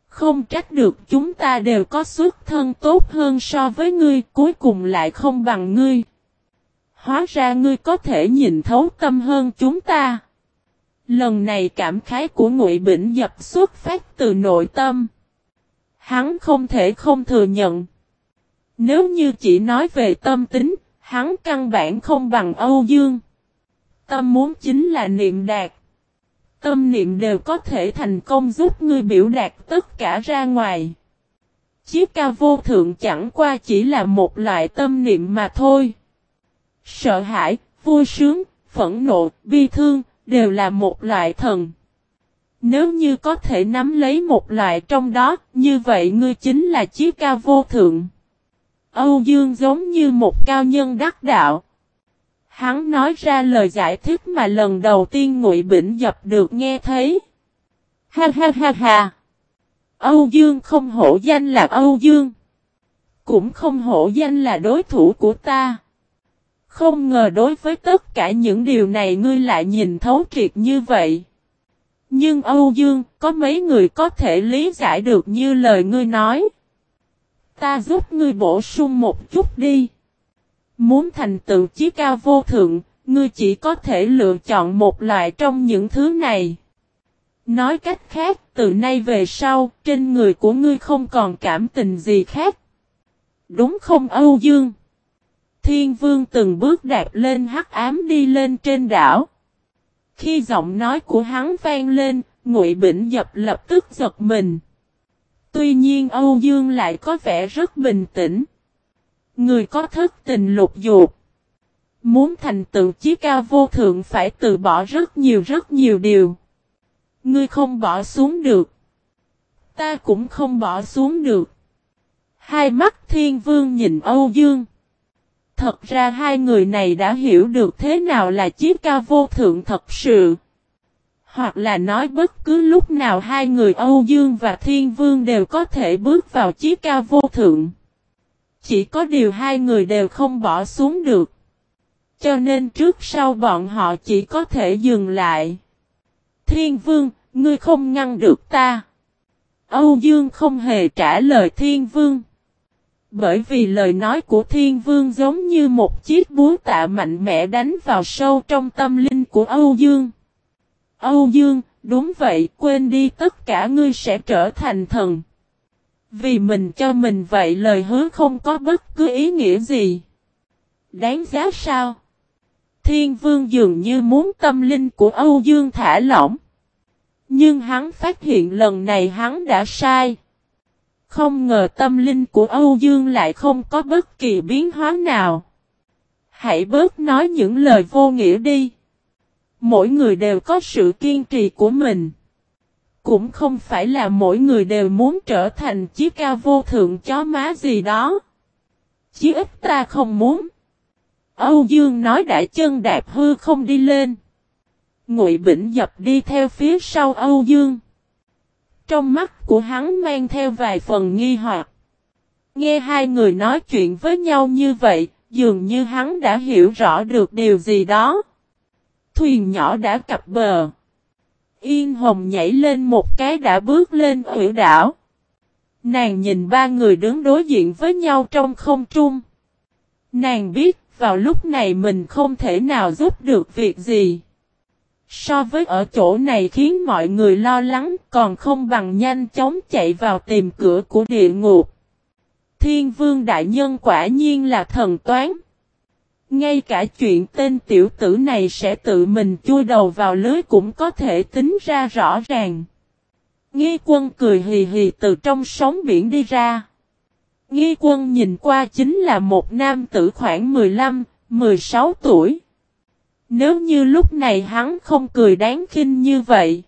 Không trách được chúng ta đều có xuất thân tốt hơn so với ngươi, cuối cùng lại không bằng ngươi. Hóa ra ngươi có thể nhìn thấu tâm hơn chúng ta. Lần này cảm khái của Ngụy Bỉnh Dập xuất phát từ nội tâm. Hắn không thể không thừa nhận. Nếu như chỉ nói về tâm tính, hắn căn bản không bằng Âu Dương. Tâm muốn chính là niệm đạt. Tâm niệm đều có thể thành công giúp ngươi biểu đạt tất cả ra ngoài. Chiếc ca vô thượng chẳng qua chỉ là một loại tâm niệm mà thôi. Sợ hãi, vui sướng, phẫn nộ, bi thương, đều là một loại thần. Nếu như có thể nắm lấy một loại trong đó, như vậy ngươi chính là chiếc ca vô thượng. Âu Dương giống như một cao nhân đắc đạo. Hắn nói ra lời giải thích mà lần đầu tiên Ngụy Bỉnh Dập được nghe thấy. Ha ha ha ha. Âu Dương không hổ danh là Âu Dương. Cũng không hổ danh là đối thủ của ta. Không ngờ đối với tất cả những điều này ngươi lại nhìn thấu triệt như vậy. Nhưng Âu Dương, có mấy người có thể lý giải được như lời ngươi nói. Ta giúp ngươi bổ sung một chút đi. Muốn thành tựu chí cao vô thượng, ngươi chỉ có thể lựa chọn một loại trong những thứ này. Nói cách khác, từ nay về sau, trên người của ngươi không còn cảm tình gì khác. Đúng không Âu Dương? Thiên vương từng bước đạp lên hắc ám đi lên trên đảo. Khi giọng nói của hắn vang lên, Ngụy Bỉnh Dập lập tức giật mình. Tuy nhiên Âu Dương lại có vẻ rất bình tĩnh. Người có thức tình lục dục. Muốn thành tựu chí cao vô thượng phải từ bỏ rất nhiều rất nhiều điều. Ngươi không bỏ xuống được. Ta cũng không bỏ xuống được. Hai mắt thiên vương nhìn Âu Dương. Thật ra hai người này đã hiểu được thế nào là chiếc cao vô thượng thật sự. Hoặc là nói bất cứ lúc nào hai người Âu Dương và Thiên Vương đều có thể bước vào chí cao vô thượng. Chỉ có điều hai người đều không bỏ xuống được. Cho nên trước sau bọn họ chỉ có thể dừng lại. Thiên Vương, ngươi không ngăn được ta. Âu Dương không hề trả lời Thiên Vương. Bởi vì lời nói của Thiên Vương giống như một chiếc búa tạ mạnh mẽ đánh vào sâu trong tâm linh của Âu Dương. Âu Dương, đúng vậy, quên đi tất cả ngươi sẽ trở thành thần. Vì mình cho mình vậy lời hứa không có bất cứ ý nghĩa gì. Đáng giá sao? Thiên Vương dường như muốn tâm linh của Âu Dương thả lỏng. Nhưng hắn phát hiện lần này hắn đã sai. Không ngờ tâm linh của Âu Dương lại không có bất kỳ biến hóa nào. Hãy bớt nói những lời vô nghĩa đi. Mỗi người đều có sự kiên trì của mình. Cũng không phải là mỗi người đều muốn trở thành chiếc cao vô thượng chó má gì đó. Chí ít ta không muốn. Âu Dương nói đã chân đạp hư không đi lên. Ngụy Bỉnh dập đi theo phía sau Âu Dương. Trong mắt của hắn mang theo vài phần nghi hoặc. Nghe hai người nói chuyện với nhau như vậy, dường như hắn đã hiểu rõ được điều gì đó. Thuyền nhỏ đã cập bờ. Yên Hồng nhảy lên một cái đã bước lên ủy đảo. Nàng nhìn ba người đứng đối diện với nhau trong không trung. Nàng biết vào lúc này mình không thể nào giúp được việc gì. So với ở chỗ này khiến mọi người lo lắng, còn không bằng nhanh chóng chạy vào tìm cửa của địa ngục. Thiên vương đại nhân quả nhiên là thần toán. Ngay cả chuyện tên tiểu tử này sẽ tự mình chui đầu vào lưới cũng có thể tính ra rõ ràng. Nghi quân cười hì hì từ trong sóng biển đi ra. Nghi quân nhìn qua chính là một nam tử khoảng 15, 16 tuổi. Nếu như lúc này hắn không cười đáng khinh như vậy.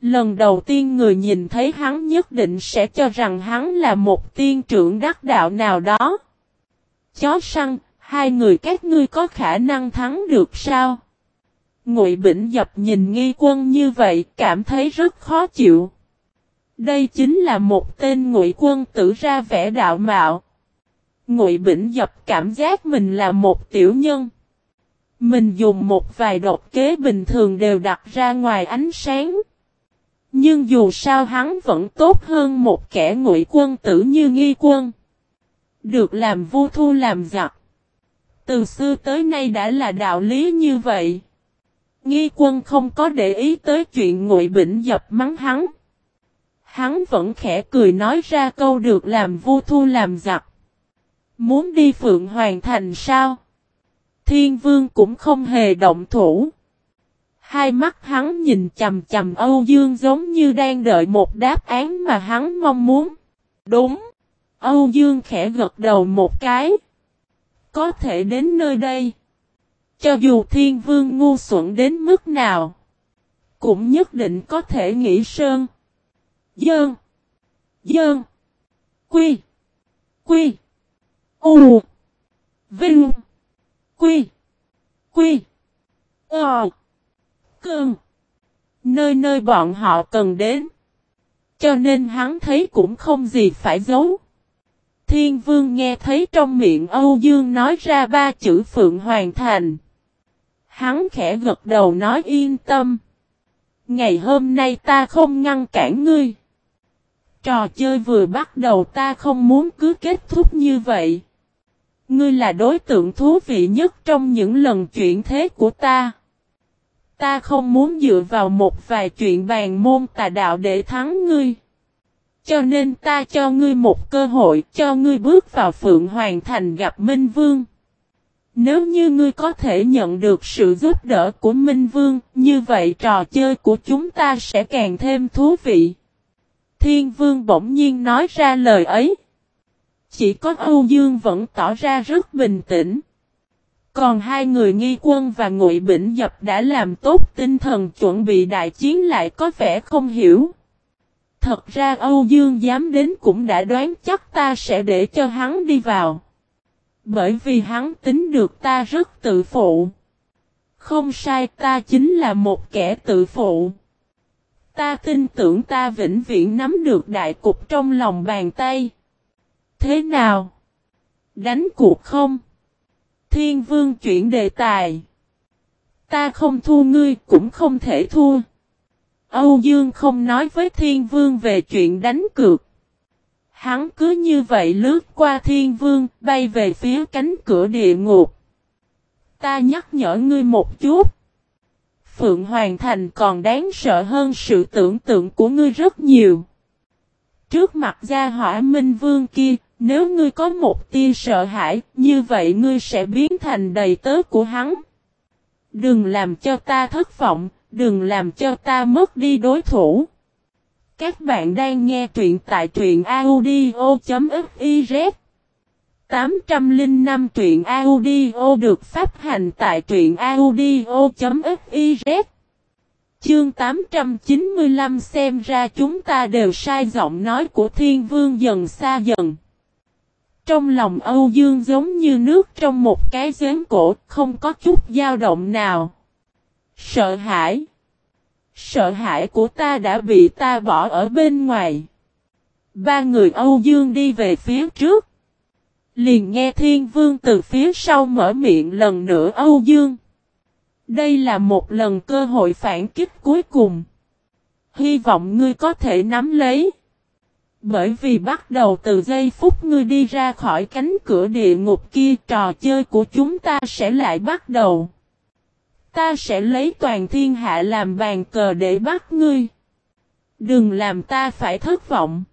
Lần đầu tiên người nhìn thấy hắn nhất định sẽ cho rằng hắn là một tiên trưởng đắc đạo nào đó. Chó săn, hai người các ngươi có khả năng thắng được sao? Ngụy Bỉnh Dập nhìn nghi quân như vậy, cảm thấy rất khó chịu. Đây chính là một tên ngụy quân tử ra vẻ đạo mạo. Ngụy Bỉnh Dập cảm giác mình là một tiểu nhân. Mình dùng một vài độc kế bình thường đều đặt ra ngoài ánh sáng. Nhưng dù sao hắn vẫn tốt hơn một kẻ ngụy quân tử như nghi quân. Được làm vô thu làm giặc. Từ xưa tới nay đã là đạo lý như vậy. Nghi quân không có để ý tới chuyện ngụy bỉnh dập mắng hắn. Hắn vẫn khẽ cười nói ra câu được làm vô thu làm giặc. Muốn đi Phượng Hoàng Thành sao? Thiên Vương cũng không hề động thủ. Hai mắt hắn nhìn chầm chầm Âu Dương giống như đang đợi một đáp án mà hắn mong muốn. Đúng. Âu Dương khẽ gật đầu một cái. Có thể đến nơi đây. Cho dù thiên vương ngu xuẩn đến mức nào. Cũng nhất định có thể nghĩ sơn. Dơn. Dơn. Quy. Quy. U. Vinh. Quy. Quy. Ờ. Cơn. Nơi nơi bọn họ cần đến. Cho nên hắn thấy cũng không gì phải giấu. Thiên vương nghe thấy trong miệng Âu Dương nói ra ba chữ Phượng Hoàng Thành. Hắn khẽ gật đầu nói yên tâm. Ngày hôm nay ta không ngăn cản ngươi. Trò chơi vừa bắt đầu ta không muốn cứ kết thúc như vậy. Ngươi là đối tượng thú vị nhất trong những lần chuyển thế của ta. Ta không muốn dựa vào một vài chuyện bàn môn tà đạo để thắng ngươi. Cho nên ta cho ngươi một cơ hội cho ngươi bước vào Phượng Hoàng Thành gặp Minh Vương. Nếu như ngươi có thể nhận được sự giúp đỡ của Minh Vương, như vậy trò chơi của chúng ta sẽ càng thêm thú vị. Thiên Vương bỗng nhiên nói ra lời ấy. Chỉ có Âu Dương vẫn tỏ ra rất bình tĩnh. Còn hai người nghi quân và ngụy bỉnh dập đã làm tốt tinh thần chuẩn bị đại chiến lại có vẻ không hiểu. Thật ra Âu Dương dám đến cũng đã đoán chắc ta sẽ để cho hắn đi vào. Bởi vì hắn tính được ta rất tự phụ. Không sai, ta chính là một kẻ tự phụ. Ta tin tưởng ta vĩnh viễn nắm được đại cục trong lòng bàn tay. Thế nào? Đánh cuộc không? Thiên vương chuyển đề tài. Ta không thua, ngươi cũng không thể thua. Âu Dương không nói với Thiên Vương về chuyện đánh cược. Hắn cứ như vậy lướt qua Thiên Vương, bay về phía cánh cửa địa ngục. Ta nhắc nhở ngươi một chút. Phượng Hoàng Thành còn đáng sợ hơn sự tưởng tượng của ngươi rất nhiều. Trước mặt gia hỏa Minh Vương kia, nếu ngươi có một tia sợ hãi, như vậy ngươi sẽ biến thành đầy tớ của hắn. Đừng làm cho ta thất vọng, Đừng làm cho ta mất đi đối thủ. Các bạn đang nghe truyện tại truyện audio.fiz 805 truyện audio được phát hành tại truyện audio.fiz Chương 895 xem ra chúng ta đều sai giọng nói của thiên vương dần xa dần. Trong lòng Âu Dương giống như nước trong một cái giếng cổ, không có chút dao động nào. Sợ hãi. Sợ hãi của ta đã bị ta bỏ ở bên ngoài. Ba người Âu Dương đi về phía trước. Liền nghe Thiên Vương từ phía sau mở miệng lần nữa Âu Dương. Đây là một lần cơ hội phản kích cuối cùng. Hy vọng ngươi có thể nắm lấy. Bởi vì bắt đầu từ giây phút ngươi đi ra khỏi cánh cửa địa ngục kia, trò chơi của chúng ta sẽ lại bắt đầu. Ta sẽ lấy toàn thiên hạ làm bàn cờ để bắt ngươi. Đừng làm ta phải thất vọng.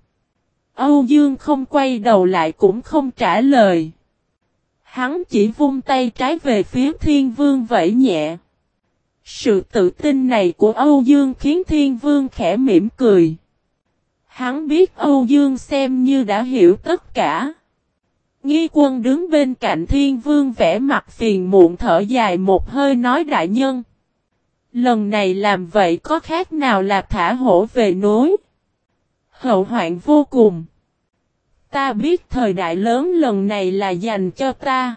Âu Dương không quay đầu lại cũng không trả lời. Hắn chỉ vung tay trái về phía thiên vương vẫy nhẹ. Sự tự tin này của Âu Dương khiến thiên vương khẽ mỉm cười. Hắn biết Âu Dương xem như đã hiểu tất cả. Nghi quân đứng bên cạnh thiên vương vẽ mặt phiền muộn thở dài một hơi nói đại nhân. Lần này làm vậy có khác nào là thả hổ về núi. Hậu hoạn vô cùng. Ta biết thời đại lớn lần này là dành cho ta.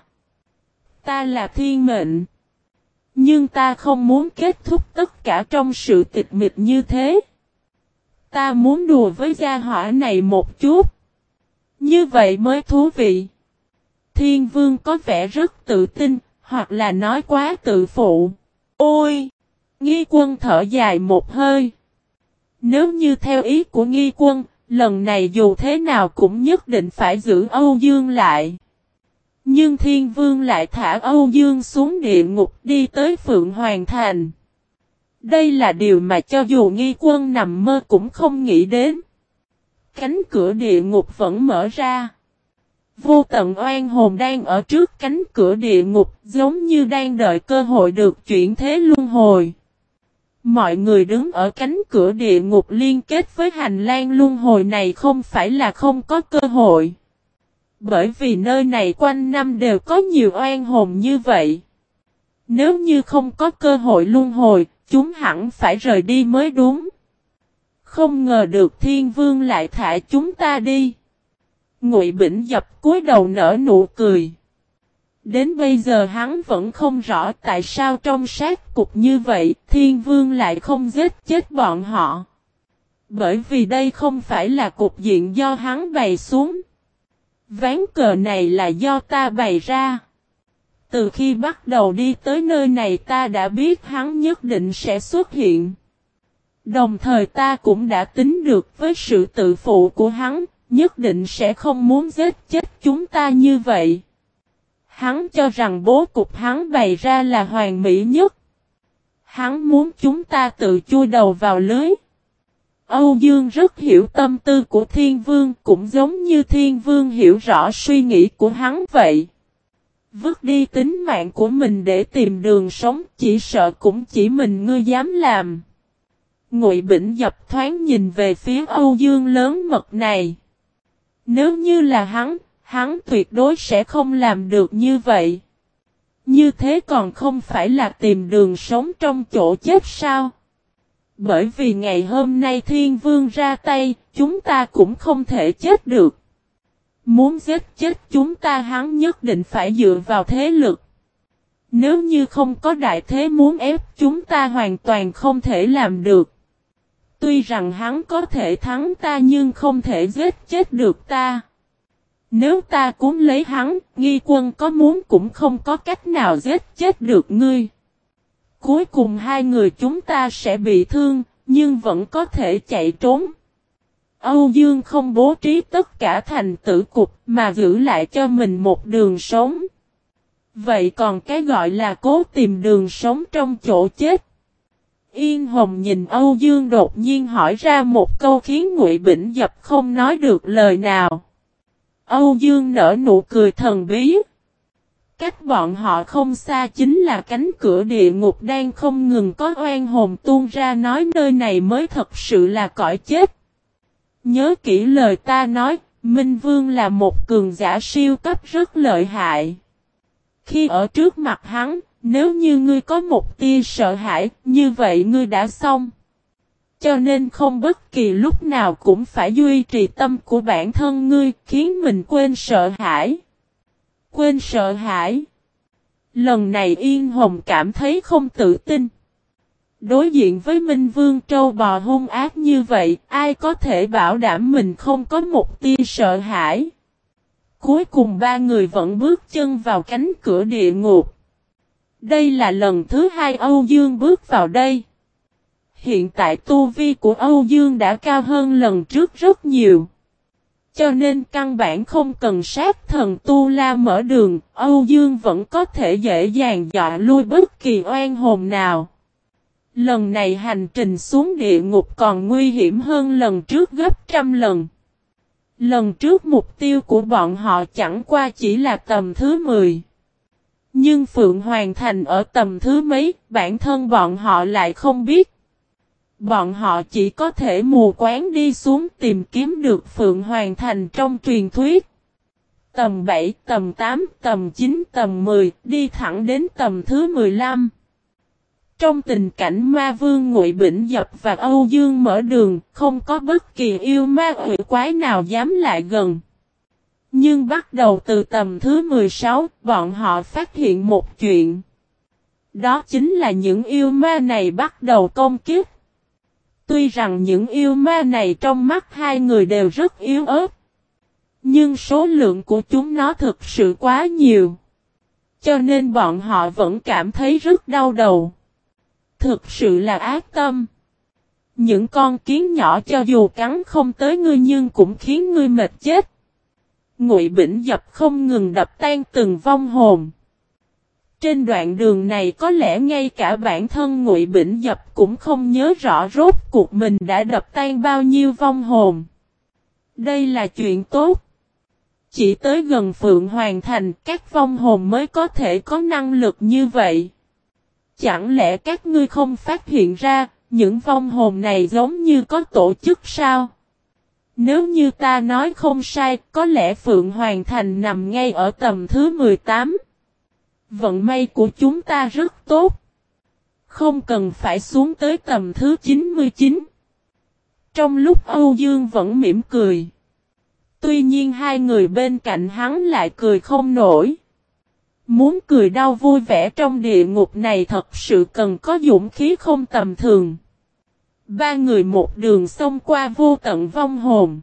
Ta là thiên mệnh. Nhưng ta không muốn kết thúc tất cả trong sự tịch mịch như thế. Ta muốn đùa với gia hỏa này một chút. Như vậy mới thú vị. Thiên vương có vẻ rất tự tin, hoặc là nói quá tự phụ. Ôi! Nghi quân thở dài một hơi. Nếu như theo ý của nghi quân, lần này dù thế nào cũng nhất định phải giữ Âu Dương lại. Nhưng Thiên Vương lại thả Âu Dương xuống địa ngục đi tới Phượng Hoàng Thành. Đây là điều mà cho dù nghi quân nằm mơ cũng không nghĩ đến. Cánh cửa địa ngục vẫn mở ra. Vô tận oan hồn đang ở trước cánh cửa địa ngục giống như đang đợi cơ hội được chuyển thế luân hồi. Mọi người đứng ở cánh cửa địa ngục liên kết với hành lang luân hồi này không phải là không có cơ hội. Bởi vì nơi này quanh năm đều có nhiều oan hồn như vậy. Nếu như không có cơ hội luân hồi, chúng hẳn phải rời đi mới đúng. Không ngờ được thiên vương lại thả chúng ta đi. Ngụy Bỉnh dập cúi đầu nở nụ cười. Đến bây giờ hắn vẫn không rõ tại sao trong sát cục như vậy thiên vương lại không giết chết bọn họ. Bởi vì đây không phải là cục diện do hắn bày xuống. Ván cờ này là do ta bày ra. Từ khi bắt đầu đi tới nơi này ta đã biết hắn nhất định sẽ xuất hiện. Đồng thời ta cũng đã tính được với sự tự phụ của hắn, nhất định sẽ không muốn giết chết chúng ta như vậy. Hắn cho rằng bố cục hắn bày ra là hoàn mỹ nhất. Hắn muốn chúng ta tự chui đầu vào lưới. Âu Dương rất hiểu tâm tư của Thiên Vương, cũng giống như Thiên Vương hiểu rõ suy nghĩ của hắn vậy. Vứt đi tính mạng của mình để tìm đường sống, chỉ sợ cũng chỉ mình ngươi dám làm. Ngụy Bỉnh dập thoáng nhìn về phía Âu Dương lớn mật này. Nếu như là hắn, hắn tuyệt đối sẽ không làm được như vậy. Như thế còn không phải là tìm đường sống trong chỗ chết sao? Bởi vì ngày hôm nay thiên vương ra tay, chúng ta cũng không thể chết được. Muốn giết chết chúng ta hắn nhất định phải dựa vào thế lực. Nếu như không có đại thế muốn ép chúng ta hoàn toàn không thể làm được. Tuy rằng hắn có thể thắng ta nhưng không thể giết chết được ta. Nếu ta cúng lấy hắn, nghi quân có muốn cũng không có cách nào giết chết được ngươi. Cuối cùng hai người chúng ta sẽ bị thương, nhưng vẫn có thể chạy trốn. Âu Dương không bố trí tất cả thành tử cục mà giữ lại cho mình một đường sống. Vậy còn cái gọi là cố tìm đường sống trong chỗ chết. Yên Hồng nhìn Âu Dương đột nhiên hỏi ra một câu khiến Ngụy Bỉnh Dập không nói được lời nào. Âu Dương nở nụ cười thần bí. Cách bọn họ không xa chính là cánh cửa địa ngục đang không ngừng có oan hồn tuôn ra nói nơi này mới thật sự là cõi chết. Nhớ kỹ lời ta nói, Minh Vương là một cường giả siêu cấp rất lợi hại. Khi ở trước mặt hắn, nếu như ngươi có một tia sợ hãi, như vậy ngươi đã xong. Cho nên không bất kỳ lúc nào cũng phải duy trì tâm của bản thân ngươi, khiến mình quên sợ hãi. Quên sợ hãi. Lần này Yên Hồng cảm thấy không tự tin. Đối diện với Minh Vương Trâu bò hung ác như vậy, ai có thể bảo đảm mình không có một tia sợ hãi. Cuối cùng ba người vẫn bước chân vào cánh cửa địa ngục. Đây là lần thứ hai Âu Dương bước vào đây. Hiện tại tu vi của Âu Dương đã cao hơn lần trước rất nhiều. Cho nên căn bản không cần sát thần tu la mở đường, Âu Dương vẫn có thể dễ dàng dọa lui bất kỳ oan hồn nào. Lần này hành trình xuống địa ngục còn nguy hiểm hơn lần trước gấp trăm lần. Lần trước mục tiêu của bọn họ chẳng qua chỉ là tầm thứ 10. Nhưng Phượng Hoàng Thành ở tầm thứ mấy, bản thân bọn họ lại không biết. Bọn họ chỉ có thể mù quáng đi xuống tìm kiếm được Phượng Hoàng Thành trong truyền thuyết. Tầm 7, tầm 8, tầm 9, tầm 10, đi thẳng đến tầm thứ 15. Trong tình cảnh ma vương ngụy bỉnh dập và Âu Dương mở đường, không có bất kỳ yêu ma quỷ quái nào dám lại gần. Nhưng bắt đầu từ tầm thứ 16, bọn họ phát hiện một chuyện. Đó chính là những yêu ma này bắt đầu công kiếp. Tuy rằng những yêu ma này trong mắt hai người đều rất yếu ớt. Nhưng số lượng của chúng nó thực sự quá nhiều. Cho nên bọn họ vẫn cảm thấy rất đau đầu. Thực sự là ác tâm. Những con kiến nhỏ cho dù cắn không tới ngươi nhưng cũng khiến ngươi mệt chết. Ngụy Bỉnh Dập không ngừng đập tan từng vong hồn. Trên đoạn đường này có lẽ ngay cả bản thân Ngụy Bỉnh Dập cũng không nhớ rõ rốt cuộc mình đã đập tan bao nhiêu vong hồn. Đây là chuyện tốt. Chỉ tới gần Phượng Hoàng Thành các vong hồn mới có thể có năng lực như vậy. Chẳng lẽ các ngươi không phát hiện ra, những vong hồn này giống như có tổ chức sao? Nếu như ta nói không sai, có lẽ Phượng Hoàng Thành nằm ngay ở tầm thứ 18. Vận may của chúng ta rất tốt. Không cần phải xuống tới tầm thứ 99. Trong lúc Âu Dương vẫn mỉm cười. Tuy nhiên hai người bên cạnh hắn lại cười không nổi. Muốn cười đau vui vẻ trong địa ngục này thật sự cần có dũng khí không tầm thường. Ba người một đường xông qua vô tận vong hồn.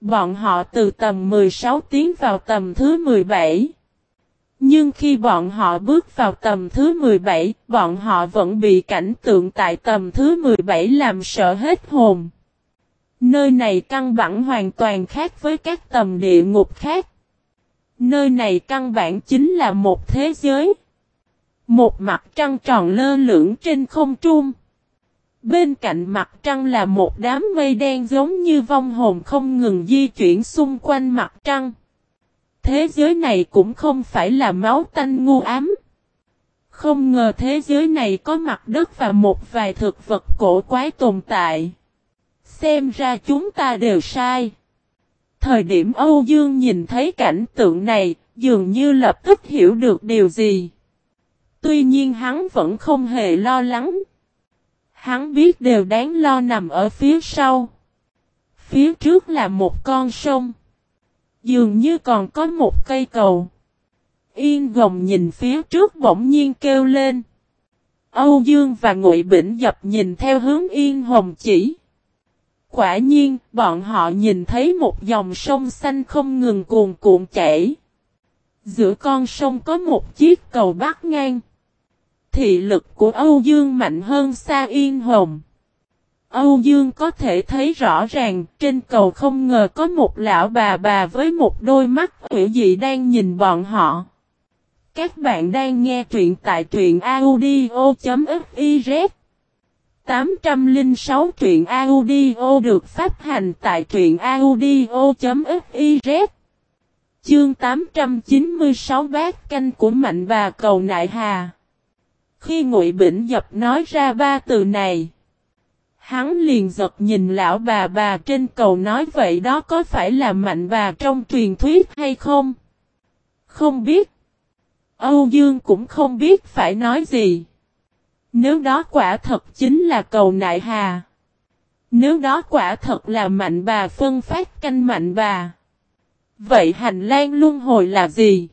Bọn họ từ tầm 16 tiến vào tầm thứ 17. Nhưng khi bọn họ bước vào tầm thứ 17, bọn họ vẫn bị cảnh tượng tại tầm thứ 17 làm sợ hết hồn. Nơi này căn bản hoàn toàn khác với các tầm địa ngục khác. Nơi này căn bản chính là một thế giới. Một mặt trăng tròn lơ lửng trên không trung. Bên cạnh mặt trăng là một đám mây đen giống như vong hồn không ngừng di chuyển xung quanh mặt trăng. Thế giới này cũng không phải là máu tanh ngu ám. Không ngờ thế giới này có mặt đất và một vài thực vật cổ quái tồn tại. Xem ra chúng ta đều sai. Thời điểm Âu Dương nhìn thấy cảnh tượng này, dường như lập tức hiểu được điều gì. Tuy nhiên hắn vẫn không hề lo lắng. Hắn biết đều đáng lo nằm ở phía sau. Phía trước là một con sông. Dường như còn có một cây cầu. Yên gồng nhìn phía trước bỗng nhiên kêu lên. Âu Dương và Ngụy Bỉnh dập nhìn theo hướng Yên Hồng chỉ. Quả nhiên, bọn họ nhìn thấy một dòng sông xanh không ngừng cuồn cuộn chảy. Giữa con sông có một chiếc cầu bắc ngang. Thị lực của Âu Dương mạnh hơn xa Yên Hồng. Âu Dương có thể thấy rõ ràng, trên cầu không ngờ có một lão bà bà với một đôi mắt ủy dị đang nhìn bọn họ. Các bạn đang nghe truyện tại truyện audio.fiz 806 truyện audio được phát hành tại truyện audio.fiz Chương 896 bát canh của mạnh bà cầu nại hà khi Ngụy Bỉnh Dập nói ra ba từ này, Hắn liền giật nhìn lão bà bà trên cầu nói vậy đó có phải là mạnh bà trong truyền thuyết hay không? Không biết. Âu Dương cũng không biết phải nói gì. Nếu đó quả thật chính là cầu nại hà. Nếu đó quả thật là mạnh bà phân phát canh mạnh bà. Vậy hành lang luân hồi là gì?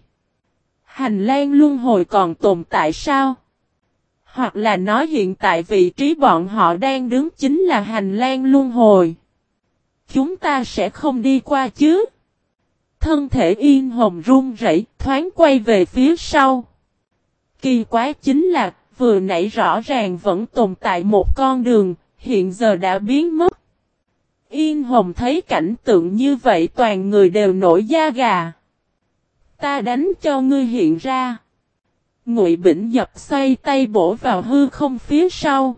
Hành lang luân hồi còn tồn tại sao? Hoặc là nói hiện tại vị trí bọn họ đang đứng chính là hành lang luân hồi. Chúng ta sẽ không đi qua chứ? Thân thể yên hồng run rẩy thoáng quay về phía sau. Kỳ quái chính là vừa nãy rõ ràng vẫn tồn tại một con đường, hiện giờ đã biến mất. Yên Hồng thấy cảnh tượng như vậy toàn người đều nổi da gà. Ta đánh cho ngươi hiện ra. Ngụy Bỉnh dập xoay tay bổ vào hư không phía sau.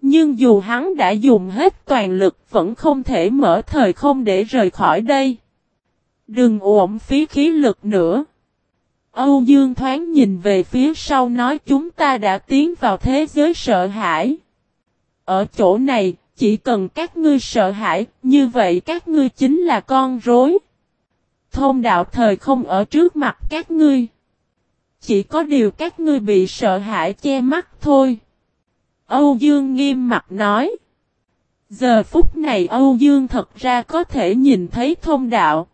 Nhưng dù hắn đã dùng hết toàn lực vẫn không thể mở thời không để rời khỏi đây. Đừng uổng phí khí lực nữa. Âu Dương thoáng nhìn về phía sau nói chúng ta đã tiến vào thế giới sợ hãi. Ở chỗ này, chỉ cần các ngươi sợ hãi, như vậy các ngươi chính là con rối. Thông đạo thời không ở trước mặt các ngươi. Chỉ có điều các ngươi bị sợ hãi che mắt thôi. Âu Dương nghiêm mặt nói. Giờ phút này Âu Dương thật ra có thể nhìn thấy thông đạo.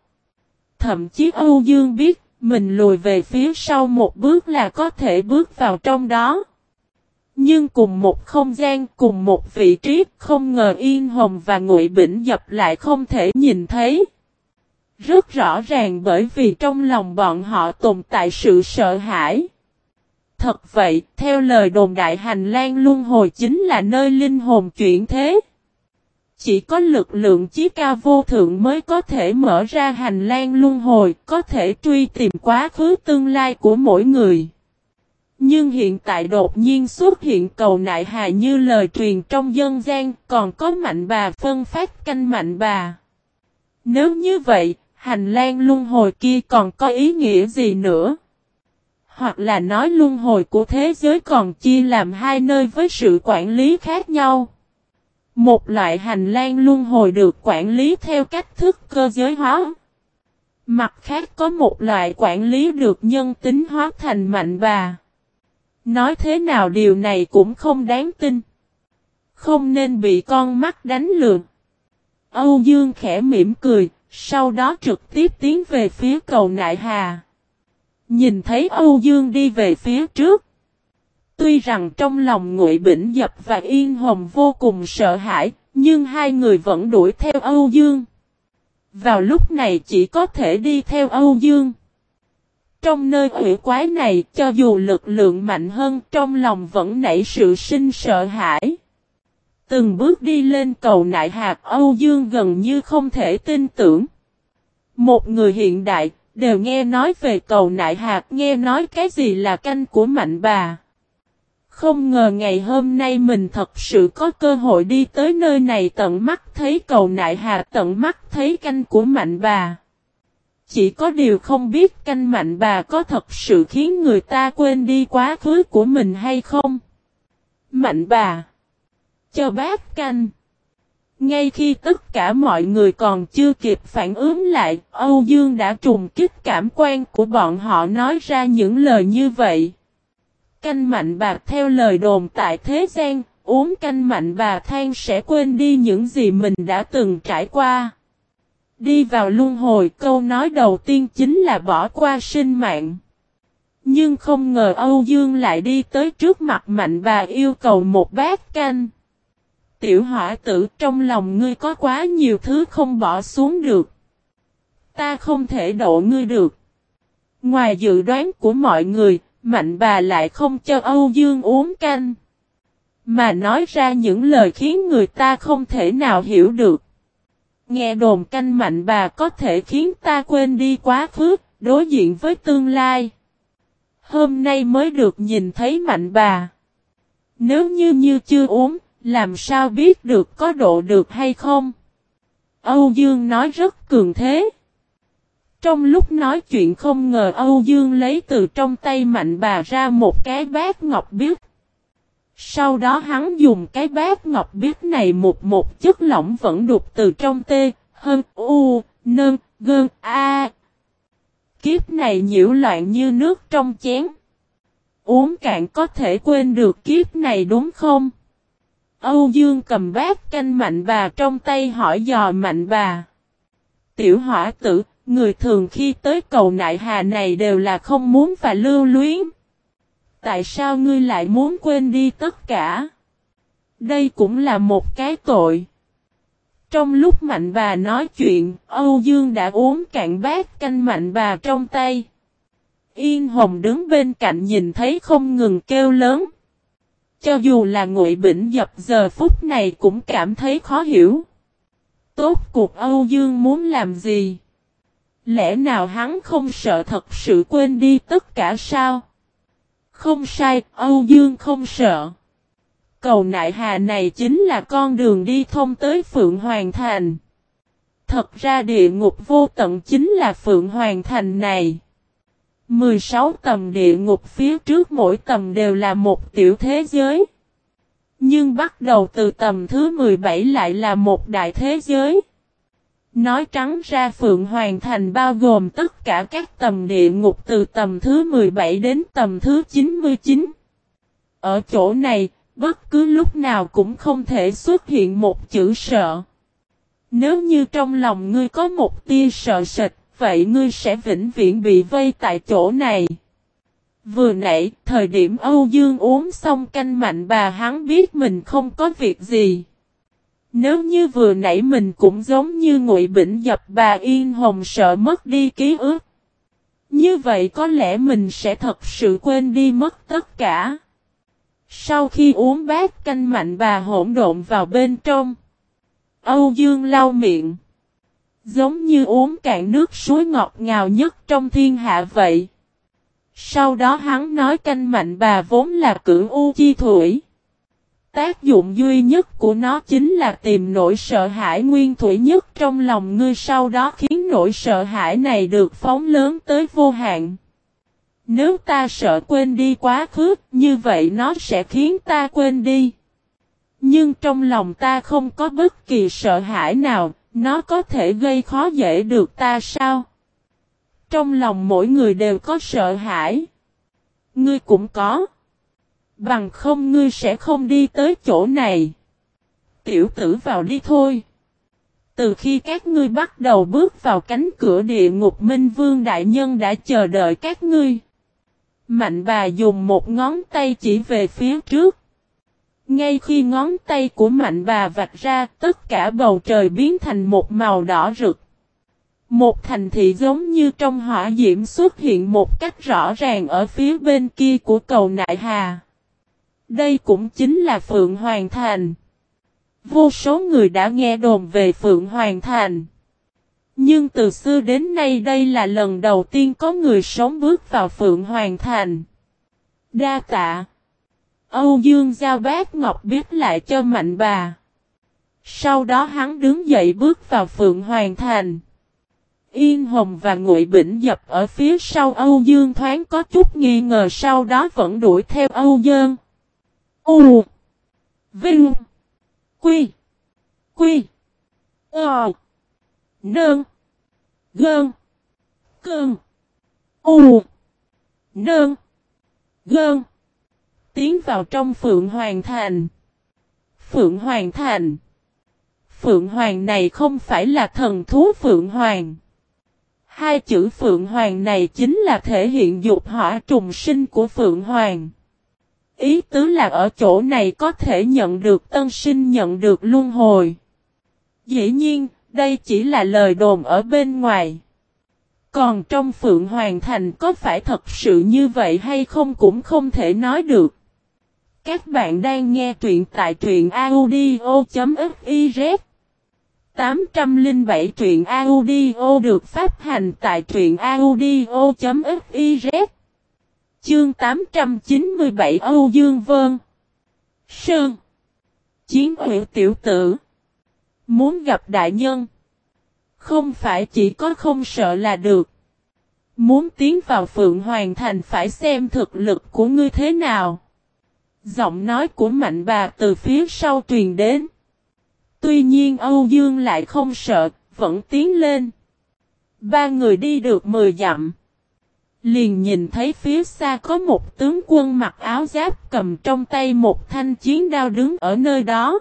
Thậm chí Âu Dương biết mình lùi về phía sau một bước là có thể bước vào trong đó. Nhưng cùng một không gian, cùng một vị trí, không ngờ Yên Hồng và Ngụy Bỉnh Dập lại không thể nhìn thấy. Rất rõ ràng bởi vì trong lòng bọn họ tồn tại sự sợ hãi. Thật vậy, theo lời đồn đại hành lang luân hồi chính là nơi linh hồn chuyển thế. Chỉ có lực lượng chí cao vô thượng mới có thể mở ra hành lang luân hồi, có thể truy tìm quá khứ tương lai của mỗi người. Nhưng hiện tại đột nhiên xuất hiện cầu nại hà như lời truyền trong dân gian, còn có mạnh bà phân phát canh mạnh bà. Nếu như vậy, hành lang luân hồi kia còn có ý nghĩa gì nữa? Hoặc là nói luân hồi của thế giới còn chia làm hai nơi với sự quản lý khác nhau. Một loại hành lang luân hồi được quản lý theo cách thức cơ giới hóa. Mặt khác có một loại quản lý được nhân tính hóa thành mạnh bà. Nói thế nào điều này cũng không đáng tin. Không nên bị con mắt đánh lừa. Âu Dương khẽ mỉm cười, sau đó trực tiếp tiến về phía cầu nại hà. Nhìn thấy Âu Dương đi về phía trước. Tuy rằng trong lòng Ngụy Bỉnh Dập và Yên Hồng vô cùng sợ hãi, nhưng hai người vẫn đuổi theo Âu Dương. Vào lúc này chỉ có thể đi theo Âu Dương. Trong nơi quỷ quái này, cho dù lực lượng mạnh hơn, trong lòng vẫn nảy sự sinh sợ hãi. Từng bước đi lên cầu nại hạt Âu Dương gần như không thể tin tưởng. Một người hiện đại, đều nghe nói về cầu nại hạt, nghe nói cái gì là canh của mạnh bà. Không ngờ ngày hôm nay mình thật sự có cơ hội đi tới nơi này tận mắt thấy cầu nại hà tận mắt thấy canh của mạnh bà. Chỉ có điều không biết canh mạnh bà có thật sự khiến người ta quên đi quá khứ của mình hay không. Mạnh bà. Cho bác canh. Ngay khi tất cả mọi người còn chưa kịp phản ứng lại, Âu Dương đã trùng kích cảm quan của bọn họ nói ra những lời như vậy. Canh mạnh bà theo lời đồn tại thế gian, uống canh mạnh bà than sẽ quên đi những gì mình đã từng trải qua. Đi vào luân hồi câu nói đầu tiên chính là bỏ qua sinh mạng. Nhưng không ngờ Âu Dương lại đi tới trước mặt mạnh bà yêu cầu một bát canh. Tiểu hỏa tử trong lòng ngươi có quá nhiều thứ không bỏ xuống được. Ta không thể độ ngươi được. Ngoài dự đoán của mọi người, mạnh bà lại không cho Âu Dương uống canh. Mà nói ra những lời khiến người ta không thể nào hiểu được. Nghe đồn canh mạnh bà có thể khiến ta quên đi quá khứ, đối diện với tương lai. Hôm nay mới được nhìn thấy mạnh bà. Nếu như như chưa uống, làm sao biết được có độ được hay không? Âu Dương nói rất cường thế. Trong lúc nói chuyện không ngờ Âu Dương lấy từ trong tay mạnh bà ra một cái bát ngọc biếc. Sau đó hắn dùng cái bát ngọc biếc này một một chất lỏng vẫn đục từ trong tê, hơn, u, nơn, gơn, a. Kiếp này nhiễu loạn như nước trong chén. Uống cạn có thể quên được kiếp này đúng không? Âu Dương cầm bát canh mạnh bà trong tay hỏi dò mạnh bà. Tiểu hỏa tử, người thường khi tới cầu nại hà này đều là không muốn và lưu luyến. Tại sao ngươi lại muốn quên đi tất cả? Đây cũng là một cái tội. Trong lúc mạnh bà nói chuyện, Âu Dương đã uống cạn bát canh mạnh bà trong tay. Yên Hồng đứng bên cạnh nhìn thấy không ngừng kêu lớn. Cho dù là ngụy bỉnh dập giờ phút này cũng cảm thấy khó hiểu. Tốt cuộc Âu Dương muốn làm gì? Lẽ nào hắn không sợ thật sự quên đi tất cả sao? Không sai, Âu Dương không sợ. Cầu nại hà này chính là con đường đi thông tới Phượng Hoàng Thành. Thật ra địa ngục vô tận chính là Phượng Hoàng Thành này. 16 tầm địa ngục phía trước mỗi tầm đều là một tiểu thế giới. Nhưng bắt đầu từ tầm thứ 17 lại là một đại thế giới. Nói trắng ra Phượng Hoàng Thành bao gồm tất cả các tầm địa ngục từ tầm thứ 17 đến tầm thứ 99. Ở chỗ này, bất cứ lúc nào cũng không thể xuất hiện một chữ sợ. Nếu như trong lòng ngươi có một tia sợ sệt, vậy ngươi sẽ vĩnh viễn bị vây tại chỗ này. Vừa nãy, thời điểm Âu Dương uống xong canh mạnh bà hắn biết mình không có việc gì. Nếu như vừa nãy mình cũng giống như ngụy bỉnh dập bà Yên Hồng sợ mất đi ký ức. Như vậy có lẽ mình sẽ thật sự quên đi mất tất cả. Sau khi uống bát canh mạnh bà hỗn độn vào bên trong. Âu Dương lau miệng. Giống như uống cạn nước suối ngọt ngào nhất trong thiên hạ vậy. Sau đó hắn nói canh mạnh bà vốn là cửu u chi thủy. Tác dụng duy nhất của nó chính là tìm nỗi sợ hãi nguyên thủy nhất trong lòng ngươi sau đó khiến nỗi sợ hãi này được phóng lớn tới vô hạn. Nếu ta sợ quên đi quá khứ, như vậy nó sẽ khiến ta quên đi. Nhưng trong lòng ta không có bất kỳ sợ hãi nào, nó có thể gây khó dễ được ta sao? Trong lòng mỗi người đều có sợ hãi. Ngươi cũng có. Bằng không ngươi sẽ không đi tới chỗ này. Tiểu tử vào đi thôi. Từ khi các ngươi bắt đầu bước vào cánh cửa địa ngục Minh Vương Đại Nhân đã chờ đợi các ngươi. Mạnh bà dùng một ngón tay chỉ về phía trước. Ngay khi ngón tay của mạnh bà vạch ra, tất cả bầu trời biến thành một màu đỏ rực. Một thành thị giống như trong hỏa diễm xuất hiện một cách rõ ràng ở phía bên kia của cầu Nại Hà. Đây cũng chính là Phượng Hoàng Thành. Vô số người đã nghe đồn về Phượng Hoàng Thành. Nhưng từ xưa đến nay đây là lần đầu tiên có người sống bước vào Phượng Hoàng Thành. Đa tạ. Âu Dương giao bát ngọc biết lại cho mạnh bà. Sau đó hắn đứng dậy bước vào Phượng Hoàng Thành. Yên Hồng và Ngụy Bỉnh dập ở phía sau Âu Dương thoáng có chút nghi ngờ, sau đó vẫn đuổi theo Âu Dương. U, Vinh, Quy Quy Ờ Nương, Gơn, Cơn U, Nương, Gơn Tiến vào trong Phượng Hoàng Thành Phượng Hoàng Thành Phượng Hoàng này không phải là thần thú Phượng Hoàng Hai chữ Phượng Hoàng này chính là thể hiện dục hỏa trùng sinh của Phượng Hoàng Ý tứ là ở chỗ này có thể nhận được tân sinh nhận được luân hồi. Dĩ nhiên, đây chỉ là lời đồn ở bên ngoài. Còn trong Phượng Hoàng Thành có phải thật sự như vậy hay không cũng không thể nói được. Các bạn đang nghe truyện tại truyện audio.fiz 807 truyện audio được phát hành tại truyện audio.fiz Chương 897 Âu Dương Vân. Sơn. Chiến huyện tiểu tử. Muốn gặp đại nhân. Không phải chỉ có không sợ là được. Muốn tiến vào Phượng Hoàng Thành phải xem thực lực của ngươi thế nào. Giọng nói của mạnh bà từ phía sau truyền đến Tuy nhiên Âu Dương lại không sợ, vẫn tiến lên Ba người đi được 10 dặm Liền nhìn thấy phía xa có một tướng quân mặc áo giáp cầm trong tay một thanh chiến đao đứng ở nơi đó.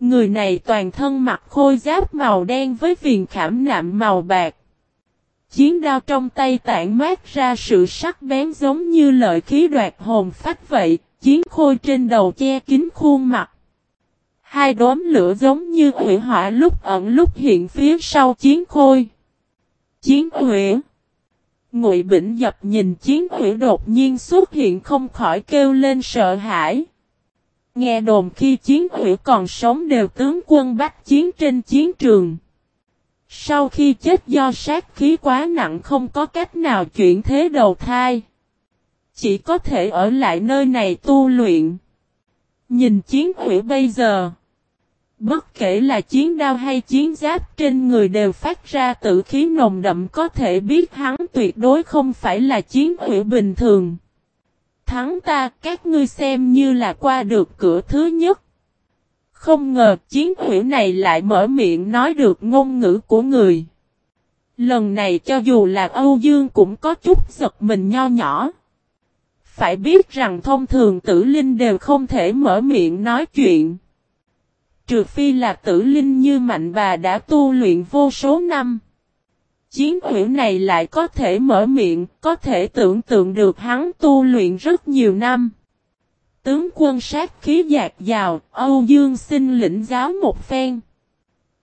Người này toàn thân mặc khôi giáp màu đen với viền khảm nạm màu bạc. Chiến đao trong tay tản mát ra sự sắc bén giống như lợi khí đoạt hồn phách vậy, chiến khôi trên đầu che kín khuôn mặt. Hai đốm lửa giống như hủy hỏa lúc ẩn lúc hiện phía sau chiến khôi. Chiến huyễn Ngụy Bỉnh Dập nhìn chiến hủy đột nhiên xuất hiện không khỏi kêu lên sợ hãi. Nghe đồn khi chiến hủy còn sống đều tướng quân bắt chiến trên chiến trường. Sau khi chết do sát khí quá nặng không có cách nào chuyển thế đầu thai. Chỉ có thể ở lại nơi này tu luyện. Nhìn chiến hủy bây giờ. Bất kể là chiến đao hay chiến giáp trên người đều phát ra tự khí nồng đậm có thể biết hắn tuyệt đối không phải là chiến hữu bình thường. Thắng ta, các ngươi xem như là qua được cửa thứ nhất. Không ngờ chiến hữu này lại mở miệng nói được ngôn ngữ của người. Lần này cho dù là Âu Dương cũng có chút giật mình nho nhỏ. Phải biết rằng thông thường tử linh đều không thể mở miệng nói chuyện. Trừ phi là tử linh như mạnh bà đã tu luyện vô số năm. Chiến hữu này lại có thể mở miệng, có thể tưởng tượng được hắn tu luyện rất nhiều năm. Tướng quân sát khí dạt dào, Âu Dương xin lĩnh giáo một phen.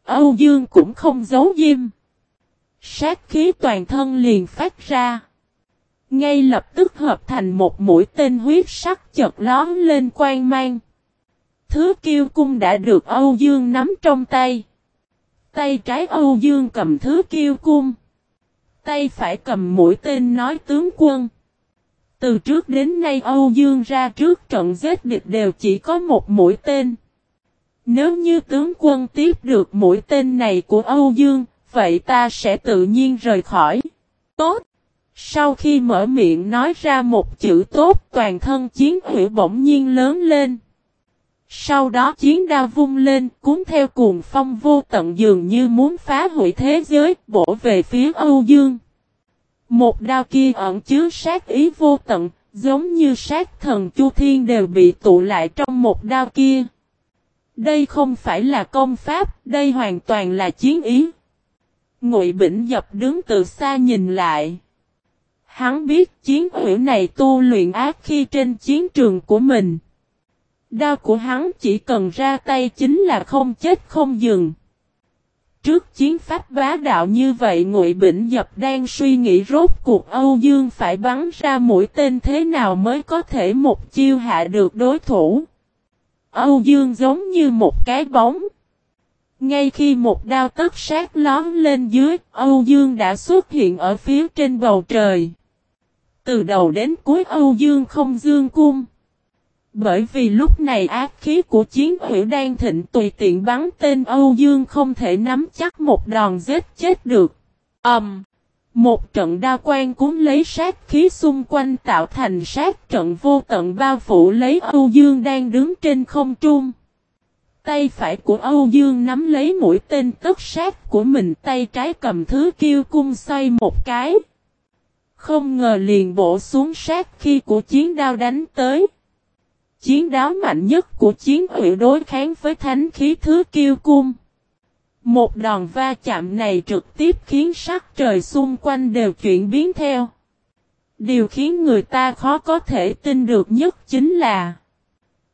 Âu Dương cũng không giấu diêm. Sát khí toàn thân liền phát ra. Ngay lập tức hợp thành một mũi tên huyết sắc chật lón lên quang mang. Thứ kiêu cung đã được Âu Dương nắm trong tay. Tay trái Âu Dương cầm thứ kiêu cung. Tay phải cầm mũi tên nói tướng quân. Từ trước đến nay Âu Dương ra trước trận giết địch đều chỉ có một mũi tên. Nếu như tướng quân tiếp được mũi tên này của Âu Dương, vậy ta sẽ tự nhiên rời khỏi. Tốt! Sau khi mở miệng nói ra một chữ tốt toàn thân chiến thủy bỗng nhiên lớn lên. Sau đó chiến đao vung lên cuốn theo cuồng phong vô tận dường như muốn phá hủy thế giới bổ về phía Âu Dương. Một đao kia ẩn chứa sát ý vô tận, giống như sát thần Chu Thiên đều bị tụ lại trong một đao kia. Đây không phải là công pháp, đây hoàn toàn là chiến ý. Ngụy Bỉnh Dập đứng từ xa nhìn lại. Hắn biết chiến hữu này tu luyện ác khi trên chiến trường của mình. Đao của hắn chỉ cần ra tay chính là không chết không dừng. Trước chiến pháp bá đạo như vậy Ngụy Bỉnh Dập đang suy nghĩ rốt cuộc Âu Dương phải bắn ra mũi tên thế nào mới có thể một chiêu hạ được đối thủ. Âu Dương giống như một cái bóng. Ngay khi một đao tất sát lón lên dưới, Âu Dương đã xuất hiện ở phía trên bầu trời. Từ đầu đến cuối Âu Dương không dương cung. Bởi vì lúc này ác khí của chiến hữu đang thịnh tùy tiện bắn tên Âu Dương không thể nắm chắc một đòn giết chết được. Ẩm! Um, một trận đa quan cuốn lấy sát khí xung quanh tạo thành sát trận vô tận bao phủ lấy Âu Dương đang đứng trên không trung. Tay phải của Âu Dương nắm lấy mũi tên tức sát của mình tay trái cầm thứ kiêu cung xoay một cái. Không ngờ liền bổ xuống sát khi của chiến đao đánh tới. Chiến đáo mạnh nhất của chiến hủy đối kháng với thánh khí thứ kiêu cung. Một đòn va chạm này trực tiếp khiến sắc trời xung quanh đều chuyển biến theo. Điều khiến người ta khó có thể tin được nhất chính là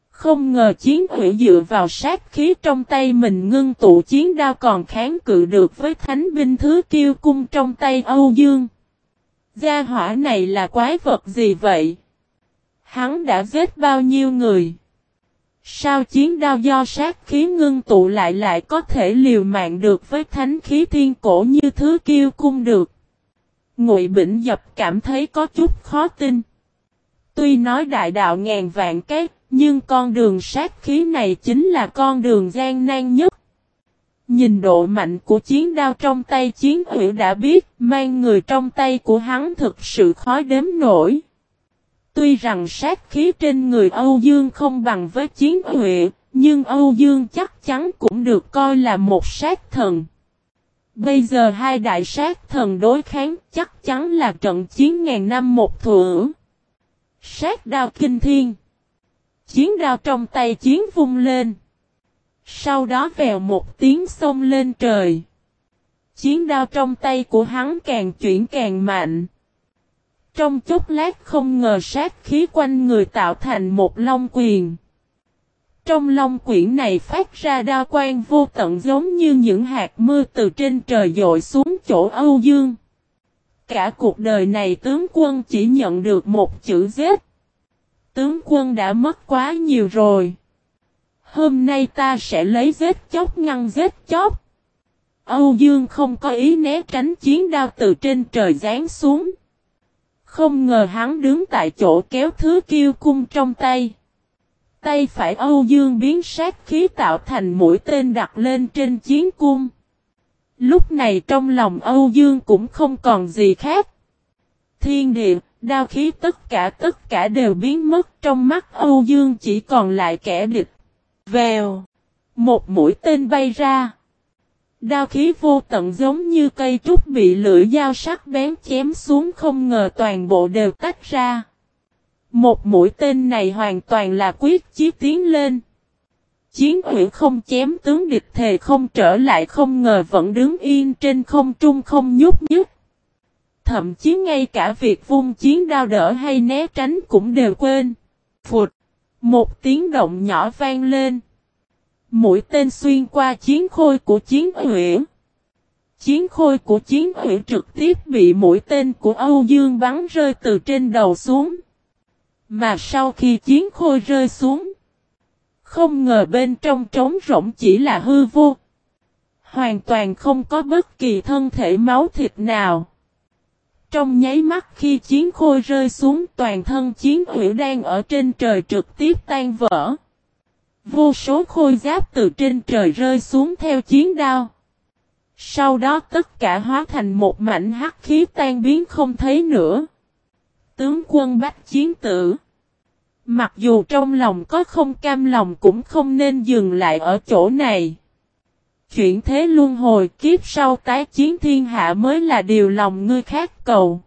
Không ngờ chiến hủy dựa vào sát khí trong tay mình ngưng tụ chiến đao còn kháng cự được với thánh binh thứ kiêu cung trong tay Âu Dương. Gia hỏa này là quái vật gì vậy? Hắn đã giết bao nhiêu người? Sao chiến đao do sát khí ngưng tụ lại lại có thể liều mạng được với thánh khí thiên cổ như thứ kiêu cung được? Ngụy Bỉnh Dập cảm thấy có chút khó tin. Tuy nói đại đạo ngàn vạn cái, nhưng con đường sát khí này chính là con đường gian nan nhất. Nhìn độ mạnh của chiến đao trong tay chiến hữu đã biết, mang người trong tay của hắn thực sự khó đếm nổi. Tuy rằng sát khí trên người Âu Dương không bằng với chiến huệ, nhưng Âu Dương chắc chắn cũng được coi là một sát thần. Bây giờ hai đại sát thần đối kháng chắc chắn là trận chiến ngàn năm một thử. Sát đao kinh thiên. Chiến đao trong tay chiến vung lên. Sau đó vèo một tiếng xông lên trời. Chiến đao trong tay của hắn càng chuyển càng mạnh. Trong chốc lát không ngờ sát khí quanh người tạo thành một long quyền. Trong long quyển này phát ra đa quan vô tận giống như những hạt mưa từ trên trời dội xuống chỗ Âu Dương. Cả cuộc đời này tướng quân chỉ nhận được một chữ giết. Tướng quân đã mất quá nhiều rồi. Hôm nay ta sẽ lấy giết chóc ngăn giết chóc. Âu Dương không có ý né tránh chiến đao từ trên trời giáng xuống. Không ngờ hắn đứng tại chỗ kéo thứ kiêu cung trong tay. Tay phải Âu Dương biến sát khí tạo thành mũi tên đặt lên trên chiến cung. Lúc này trong lòng Âu Dương cũng không còn gì khác. Thiên địa, đao khí tất cả tất cả đều biến mất trong mắt Âu Dương chỉ còn lại kẻ địch. Vèo. Một mũi tên bay ra. Đao khí vô tận giống như cây trúc bị lưỡi dao sắc bén chém xuống không ngờ toàn bộ đều tách ra. Một mũi tên này hoàn toàn là quyết chí tiến lên. Chiến hữu không chém tướng địch thề không trở lại không ngờ vẫn đứng yên trên không trung không nhúc nhích. Thậm chí ngay cả việc vung chiến đao đỡ hay né tránh cũng đều quên. Phụt! Một tiếng động nhỏ vang lên. Mũi tên xuyên qua chiến khôi của chiến huyển. chiến khôi của chiến huyển trực tiếp bị mũi tên của Âu Dương bắn rơi từ trên đầu xuống. Mà sau khi chiến khôi rơi xuống, không ngờ bên trong trống rỗng chỉ là hư vô. Hoàn toàn không có bất kỳ thân thể máu thịt nào. Trong nháy mắt khi chiến khôi rơi xuống, toàn thân chiến hủy đang ở trên trời trực tiếp tan vỡ. Vô số khôi giáp từ trên trời rơi xuống theo chiến đao. Sau đó tất cả hóa thành một mảnh hắc khí tan biến không thấy nữa. Tướng quân bách chiến tử. Mặc dù trong lòng có không cam lòng cũng không nên dừng lại ở chỗ này chuyển thế luân hồi kiếp sau tái chiến thiên hạ mới là điều lòng ngươi khác cầu.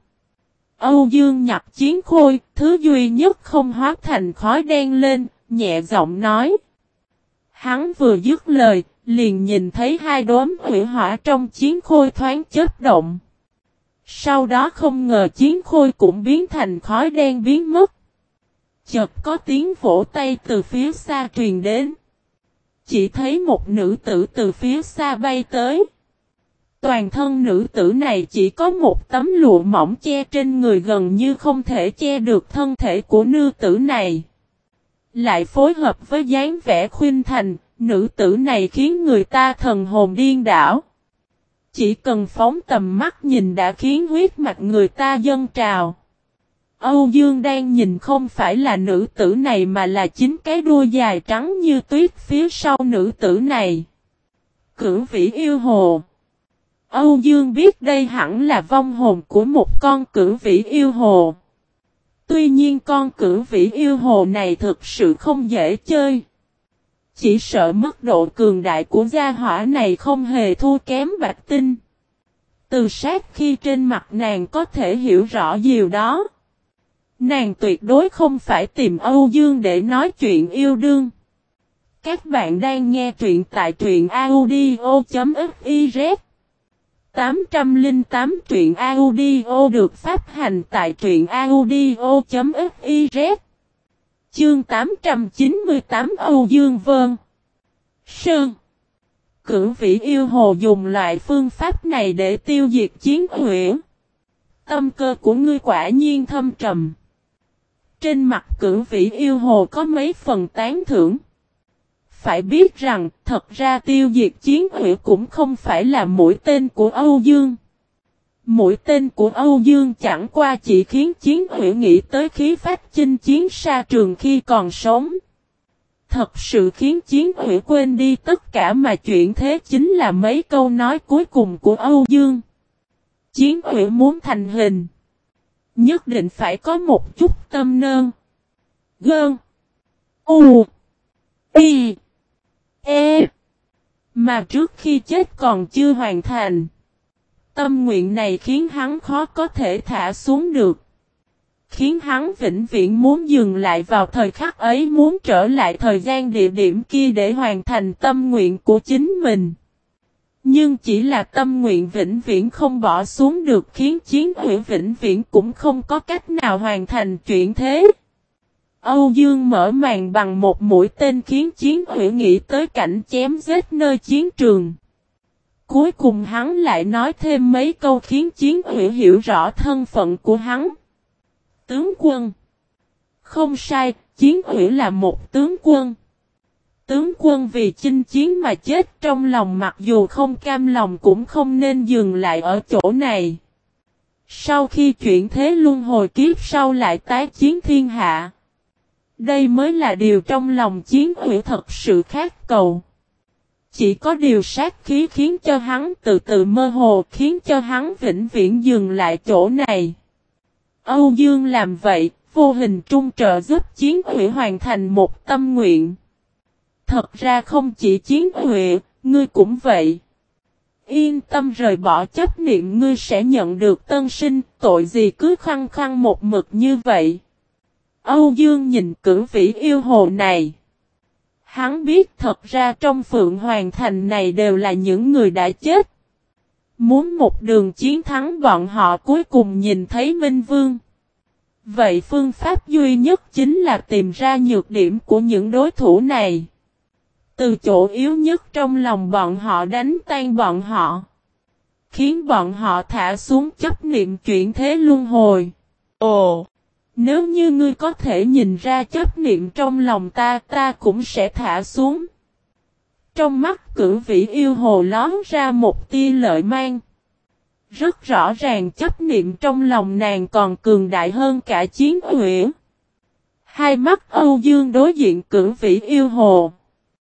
Âu Dương nhập chiến khôi, thứ duy nhất không hóa thành khói đen lên, nhẹ giọng nói. Hắn vừa dứt lời, liền nhìn thấy hai đốm hủy hỏa trong chiến khôi thoáng chớp động. Sau đó không ngờ chiến khôi cũng biến thành khói đen biến mất. Chợt có tiếng vỗ tay từ phía xa truyền đến. Chỉ thấy một nữ tử từ phía xa bay tới. Toàn thân nữ tử này chỉ có một tấm lụa mỏng che trên người gần như không thể che được thân thể của nữ tử này. Lại phối hợp với dáng vẻ khuyên thành, nữ tử này khiến người ta thần hồn điên đảo. Chỉ cần phóng tầm mắt nhìn đã khiến huyết mạch người ta dâng trào. Âu Dương đang nhìn không phải là nữ tử này mà là chính cái đuôi dài trắng như tuyết phía sau nữ tử này. Cửu vĩ yêu hồ. Âu Dương biết đây hẳn là vong hồn của một con cửu vĩ yêu hồ. Tuy nhiên con cửu vĩ yêu hồ này thực sự không dễ chơi. Chỉ sợ mức độ cường đại của gia hỏa này không hề thua kém bạch tinh. Từ sát khi trên mặt nàng có thể hiểu rõ điều đó. Nàng tuyệt đối không phải tìm Âu Dương để nói chuyện yêu đương. Các bạn đang nghe truyện tại truyện audio.fiz 808 truyện audio được phát hành tại truyện audio.fiz Chương 898 Âu Dương Vân Sơn Cửu vĩ yêu hồ dùng loại phương pháp này để tiêu diệt chiến huyễn. Tâm cơ của ngươi quả nhiên thâm trầm. Trên mặt cửu vĩ yêu hồ có mấy phần tán thưởng. Phải biết rằng, thật ra tiêu diệt chiến hữu cũng không phải là mũi tên của Âu Dương. Mũi tên của Âu Dương chẳng qua chỉ khiến chiến hữu nghĩ tới khí phách chinh chiến xa trường khi còn sống. Thật sự khiến chiến hữu quên đi tất cả mà chuyện thế chính là mấy câu nói cuối cùng của Âu Dương. Chiến hữu muốn thành hình. Nhất định phải có một chút tâm nơn. Gơn. U. Y. E. Mà trước khi chết còn chưa hoàn thành. Tâm nguyện này khiến hắn khó có thể thả xuống được. Khiến hắn vĩnh viễn muốn dừng lại vào thời khắc ấy, muốn trở lại thời gian địa điểm kia để hoàn thành tâm nguyện của chính mình. Nhưng chỉ là tâm nguyện vĩnh viễn không bỏ xuống được khiến chiến hủy vĩnh viễn cũng không có cách nào hoàn thành chuyện thế. Âu Dương mở màn bằng một mũi tên khiến chiến hủy nghĩ tới cảnh chém giết nơi chiến trường. Cuối cùng hắn lại nói thêm mấy câu khiến chiến hủy hiểu rõ thân phận của hắn. Tướng quân Không sai, chiến hủy là một tướng quân. Tướng quân vì chinh chiến mà chết trong lòng mặc dù không cam lòng cũng không nên dừng lại ở chỗ này. Sau khi chuyển thế luân hồi kiếp sau lại tái chiến thiên hạ. Đây mới là điều trong lòng chiến hủy thật sự khác cầu. Chỉ có điều sát khí khiến cho hắn từ từ mơ hồ khiến cho hắn vĩnh viễn dừng lại chỗ này. Âu Dương làm vậy, vô hình trung trợ giúp chiến hủy hoàn thành một tâm nguyện. Thật ra không chỉ chiến huệ, ngươi cũng vậy. Yên tâm rời bỏ chấp niệm ngươi sẽ nhận được tân sinh, tội gì cứ khăng khăng một mực như vậy. Âu Dương nhìn cử vĩ yêu hồ này. Hắn biết thật ra trong Phượng Hoàng Thành này đều là những người đã chết. Muốn một đường chiến thắng bọn họ cuối cùng nhìn thấy Minh Vương. Vậy phương pháp duy nhất chính là tìm ra nhược điểm của những đối thủ này. Từ chỗ yếu nhất trong lòng bọn họ đánh tan bọn họ. khiến bọn họ thả xuống chấp niệm chuyển thế luân hồi. Ồ! Nếu như ngươi có thể nhìn ra chấp niệm trong lòng ta, ta cũng sẽ thả xuống. Trong mắt cử vĩ yêu hồ lón ra một tia lợi mang. Rất rõ ràng chấp niệm trong lòng nàng còn cường đại hơn cả chiến uyển. Hai mắt Âu Dương đối diện cử vĩ yêu hồ.